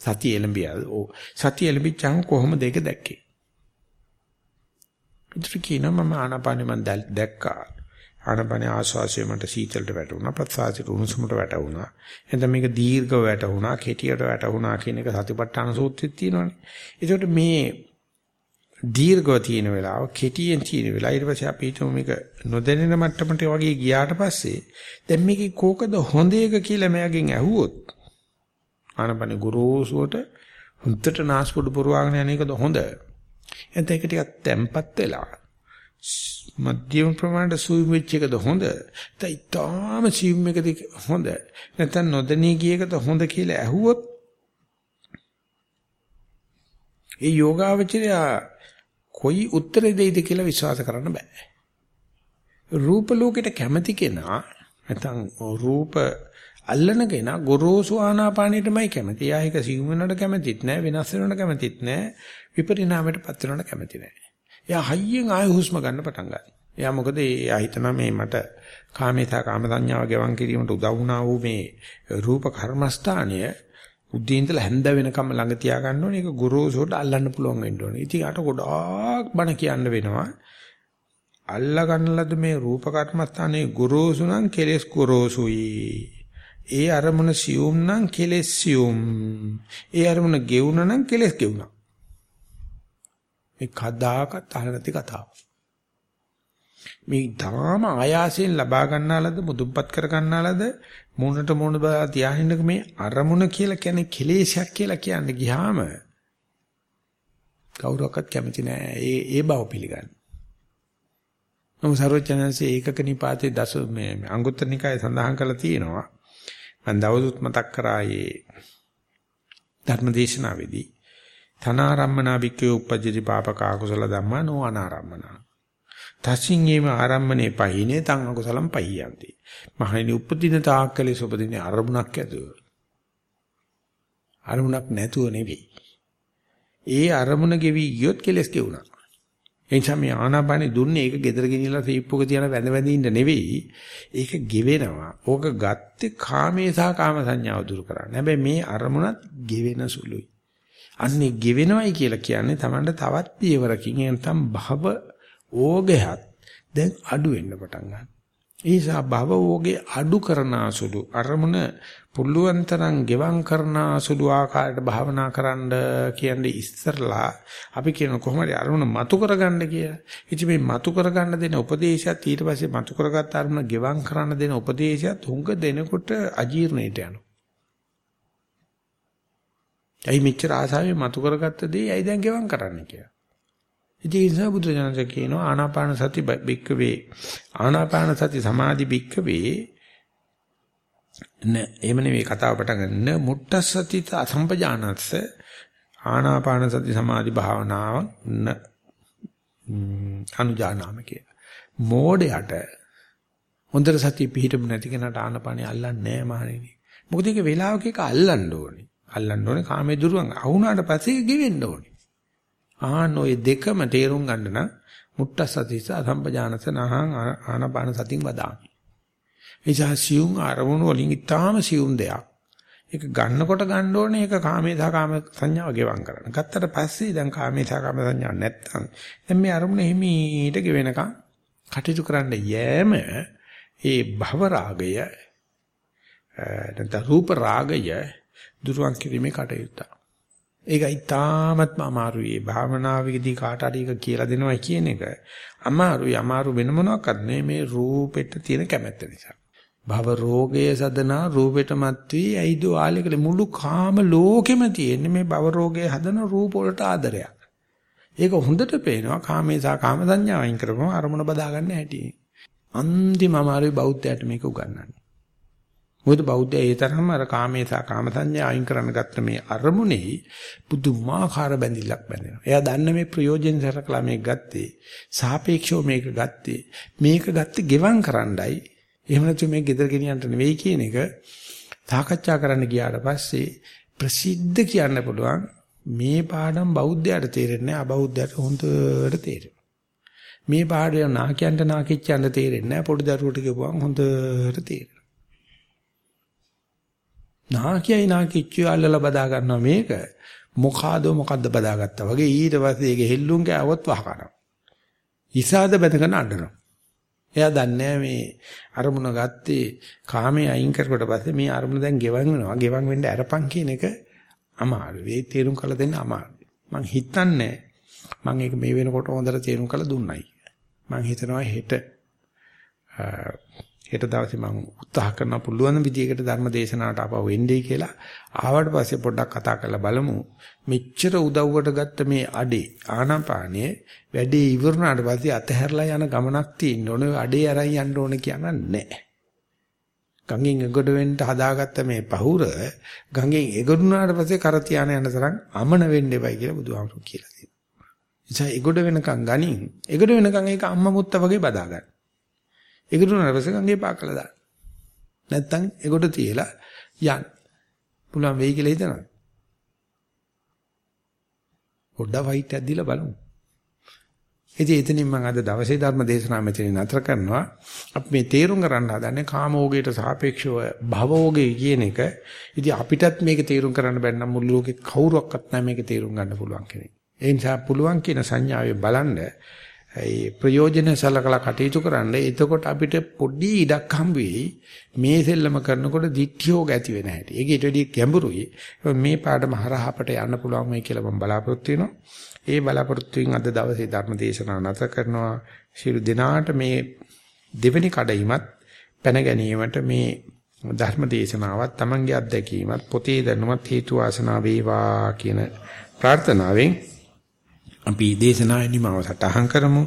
සතිය එළඹියද? ඕ සතිය එළඹිච්චාම කොහොමද ඒක දැක්කේ? ඉතින් කියනවා මම ආනාපානෙ මන් දැක්කා. ආනාපානේ ආශ්වාසය මට සීතලට වැටුණා ප්‍රත්‍යාසිත උණුසුමට වැටුණා. එතන මේක දීර්ඝව වැටුණා කෙටියට වැටුණා කියන එක සතිපට්ඨාන සූත්‍රයේ තියෙනවානේ. ඒකට මේ දීර්ඝව තියෙන වෙලාව කෙටියෙන් තියෙන වෙලාව. ඊට පස්සේ අපි හිතමු මේක නොදැනෙන මට්ටමට වගේ ගියාට පස්සේ දැන් මේකේ කෝකද හොඳ එක කියලා මෑගෙන් ඇහුවොත් ආනපන ගුරුසුවට හුත්තට නාස්පුඩු පුරවාගෙන යන එකද හොඳ? එතන ඒක ටිකක් තැම්පත් වෙලා මධ්‍යම ප්‍රමාණයට සුවි වෙච්ච එකද හොඳ? තයිතාම සීම් එකද හොඳ? නැත්නම් නොදැනී ගිය එකද හොඳ කියලා ඇහුවොත් ඒ යෝගාවචරයා කොයි උත්තරේ දෙයිද කියලා විශ්වාස කරන්න බෑ. රූප ලෝකෙට කැමති කෙනා නැත්නම් රූප අල්ලන කෙනා ගොරෝසු ආනාපානෙටමයි කැමති. එයා ඒක සිව් වෙනවට කැමතිත් නෑ වෙනස් වෙනවට කැමතිත් නෑ විපරිණාමයට පත් වෙනවට කැමති නෑ. එයා හයියෙන් ආය හුස්ම ගන්න පටන් ගන්නවා. එයා මොකද එයා හිතනවා මේ මට කාමේතා කාම සංඥාව ගෙවන් කිරීමට උදව් වුණා වූ මේ රූප කර්මස්ථානය උදේ ඉඳලා හැන්ද වෙනකම් ළඟ තියා ගන්න ඕනේ. ඒක ගොරෝසුට අල්ලන්න පුළුවන් වෙන්න ඕනේ. ඉතින් අට ගොඩාක් බණ කියන්න වෙනවා. අල්ලා ගන්නලද මේ රූප කර්මස්ථානයේ ගොරෝසු නම් කෙලෙස් ගොරෝසුයි. ඒ අරමුණ සියුම් නම් කෙලෙස් සියුම්. ඒ අරමුණ ගෙවුන නම් කෙලෙස් ගෙවුනා. මේ කදාකත් අහලා නැති කතාවක්. මේ ධාම ආයාසයෙන් ලබා ගන්නාලද මුදුන්පත් කර ගන්නාලද මොනට මොන බා තියාහින්නක මේ අරමුණ කියලා කියන්නේ කෙලේශයක් කියලා කියන්නේ ගියාම කවුරක්වත් කැමති නෑ ඒ ඒ බව පිළිගන්න. නමුත් සර්වඥාන්සේ ඒකක නිපාතේ දස මේ අංගුත්තර නිකායේ සඳහන් කරලා තියෙනවා. මම දවසුත් මතක් කරා ඒ ධර්මදේශනාවේදී තනාරම්මනා වික්කේ උපජ්ජති පාපක අකුසල ධම්මා නෝ අනාරම්මනා තසින් ඊම ආරම්මනේ පහිනේ තං අකුසලම් පහියන්ති. මහණෙනි උපදින තාක්කලේ සුපදිනේ අරමුණක් ඇතුව. අරමුණක් නැතුව නෙවෙයි. ඒ අරමුණ ගෙවි ගියොත් කෙලස් ගෙවුණා. එනිසා මේ ආනාපානෙ දුන්නේ ඒක gedara ගෙනියලා සීප්පුක තියන වැඳ වැඳ ඉන්න නෙවෙයි. ඒක ගෙවෙනවා. ඕක ගත්තේ කාමේ සහ කාම සංඥාව දුරු කරන්න. හැබැයි මේ අරමුණත් ගෙවෙන සුළුයි. අන්නේ ගෙවෙනවයි කියලා කියන්නේ Tamanට තවත් පියවරකින් එනතම් භව ඕගයත් දැන් අඩු වෙන්න පටන් ගන්නවා. ඒ නිසා භව ඕගේ අඩු කරන අසුළු අරමුණ පුළුවන් තරම් ගෙවම් කරන අසුළු ආකාරයට භාවනා කරන්න කියන්නේ ඉස්සරලා අපි කියන කොහොමද අරමුණ මතු කරගන්න කියලා. ඉතින් මේ මතු කරගන්න දෙන උපදේශයත් ඊට පස්සේ මතු කරගත් අරමුණ ගෙවම් කරන්න දෙන උපදේශයත් හුඟ දෙනකොට අජීර්ණයට යනවා. ඇයි මෙච්චර ආසාවෙන් මතු කරගත්ත දේ ඇයි දැන් ගෙවම් කරන්න කියලා. ඉතින් ඒ නිසා බුදුරජාණන් කියනවා ආනාපාන සති බික්කවේ ආනාපාන සති සමාධි බික්කවේ න එහෙම නෙවෙයි කතාව පටන් ගන්න මුට්ටසති අසම්පජානස්ස ආනාපාන සති සමාධි භාවනාව න අනුජානාම කිය. මෝඩයට හොඳට සතිය පිහිටුම නැති කෙනාට ආනාපානිය අල්ලන්නේ නැහැ මහණෙනි. මොකද ඒක වෙලාවක එක අල්ලන්න ඕනේ. අල්ලන්න ඕනේ කාමයේ දුරුවන්. අහුණාට පස්සේ ගෙවෙන්න ඕනේ. ආහන් ඔය දෙකම තේරුම් ගන්න නම් මුට්ටසතිස අසම්පජානස නහං ආනාපාන සතින් වදාමි. එනිසා සියුම් අරමුණු වලින් ඊටාම සියුම් දෙයක්. ඒක ගන්නකොට ගන්න ඕනේ ඒක කාමේ සහ කාම සංඥාව ගෙවම් කරන්න. ගත්තට පස්සේ දැන් කාමේ සහ කාම සංඥා නැත්තම් දැන් මේ අරමුණ හිමීට ගෙවෙනකම් කටයුතු කරන්න යෑම ඒ භව රාගය නැත්නම් රූප රාගය දුරුවන් කිරීමේ කටයුත්ත. ඒක ඊටාමත්ම අමාරුයි. භාවනාවේදී කාට හරි එක කියලා දෙනවා කියන එක අමාරුයි. අමාරු වෙන මොනවාක්වත් නෙමෙයි මේ රූපෙට තියෙන කැමැත්ත නිසා. භව රෝගයේ සදනා රූපෙට මත් වී ඇයිද ආලයකල මුළු කාම ලෝකෙම තියෙන්නේ මේ භව රෝගයේ හදන රූප වලට ආදරයක්. ඒක හොඳට පේනවා කාමේ සහ කාම සංඥා වයින් කරපුවම අරමුණ බදා ගන්න හැටි. අන්තිම අමාරුයි බෞද්ධයට මේක උගන්වන්නේ. මොකද බෞද්ධය ඒ තරම්ම අර කාමේ සහ කාම සංඥා අයින් කරන්න ගත්ත මේ අරමුණේ පුදුමාකාර බැඳිල්ලක් බැඳෙනවා. එයා දන්න මේ ප්‍රයෝජන සරකලා මේක ගත්තේ. සාපේක්ෂව මේක ගත්තේ. මේක ගත්තේ ගෙවම් කරන්නයි එහෙම නැත්නම් මේ ගෙදර ගෙනියන්න නෙවෙයි කියන එක සාකච්ඡා කරන්න ගියාට පස්සේ ප්‍රසිද්ධ කියන්න පුළුවන් මේ පාඩම් බෞද්ධයට තේරෙන්නේ නැහැ අබෞද්ධයට හොඳට තේරෙනවා. මේ පාඩය නාකියන්ට නාකිච්චයන්ට තේරෙන්නේ නැහැ පොඩි දරුවට කියපුවම හොඳට තේරෙනවා. නාකියයි නාකිච්චය අල්ලලා බදා ගන්නවා මේක මොකාද මොකද්ද බදාගත්තා වගේ ඊට පස්සේ ඒක හෙල්ලුම් ගෑවොත් වහකනවා. ඉසాత බඳගෙන අඬනවා. එයා දන්නේ මේ අරමුණ ගත්තේ කාමයේ අයින් කරකොට පස්සේ මේ අරමුණ දැන් ගෙවන් වෙනවා. ගෙවන් වෙන්න අරපන් කියන එක අමාරුයි. ඒ තේරුම් කළ දෙන්න අමාරුයි. මං හිතන්නේ මං ඒක මේ වෙනකොට හොඳට තේරුම් කළ දුන්නයි. මං හිතනවා හෙට හෙට දවසේ මම උත්සාහ කරන්න පුළුවන් විදිහකට ධර්ම දේශනාවට ආපහු එන්නේ කියලා. ආවට පස්සේ පොඩ්ඩක් කතා කරලා බලමු. මෙච්චර උදව්වට ගත්ත මේ අඩේ ආනාපානයේ වැඩේ ඉවරනාට පස්සේ අතහැරලා යන ගමනක් තියෙන්න ඕනේ. අඩේ අරන් යන්න ඕනේ කියන නැහැ. ගංගෙන් එගොඩ වෙන්න හදාගත්ත මේ පහුර ගංගෙන් එගොඩුනාට පස්සේ කර තියාන යන තරම් අමන වෙන්න එපයි කියලා බුදුහාමුදුරු කියලා තියෙනවා. එනිසා එගොඩ වෙනකන් ගනින්. එගොඩ වෙනකන් ඒක අම්මා මුත්තා වගේ බදා ගන්න. ඒකට උනරපස ගංගේ පාකලා දාන්න. නැත්තම් ඒකට තියලා යන්න. පුළුවන් වෙයි කියලා හිතනවා. පොඩ්ඩක් වයිට් එකක් දීලා බලමු. ඉතින් එතනින් මම අද දවසේ ධර්ම දේශනාව මෙතනින් නතර කරනවා. අපි මේ තේරුම් ගන්න හදන්නේ කාමෝගයට සාපේක්ෂව භවෝගේ කියන එක. ඉතින් අපිටත් මේක තේරුම් කරන්න බැන්න නම් මුළු ලෝකේ කවුරක්වත් නැහැ මේක තේරුම් ගන්න පුළුවන් කෙනෙක්. ඒ නිසා පුළුවන් කියන සංඥාවේ බලන්න ඒ ප්‍රයෝජන සලකලා කටයුතු කරන්න එතකොට අපිට පොඩි ඉඩක් හම්බ වෙයි මේ සෙල්ලම කරනකොට දික්ඨියෝග ඇති වෙන හැටි. ඒක ඊට වැඩි ගැඹුරුයි. මේ පාඩම හරහා අපට යන්න පුළුවන් මේ කියලා මම බලාපොරොත්තු වෙනවා. ඒ බලාපොරොත්තුෙන් අද දවසේ ධර්ම දේශනාව නැත කරනවා. ශිරු දිනාට මේ දෙවෙනි කඩයිමත් පැන ගැනීමට මේ ධර්ම දේශනාවත් Tamange අත්දැකීමත් පොතේ දැනුමත් හේතු වාසනා වේවා කියන ප්‍රාර්ථනාවෙන් අපි දේශනාවේ නිමාව සටහන් කරමු.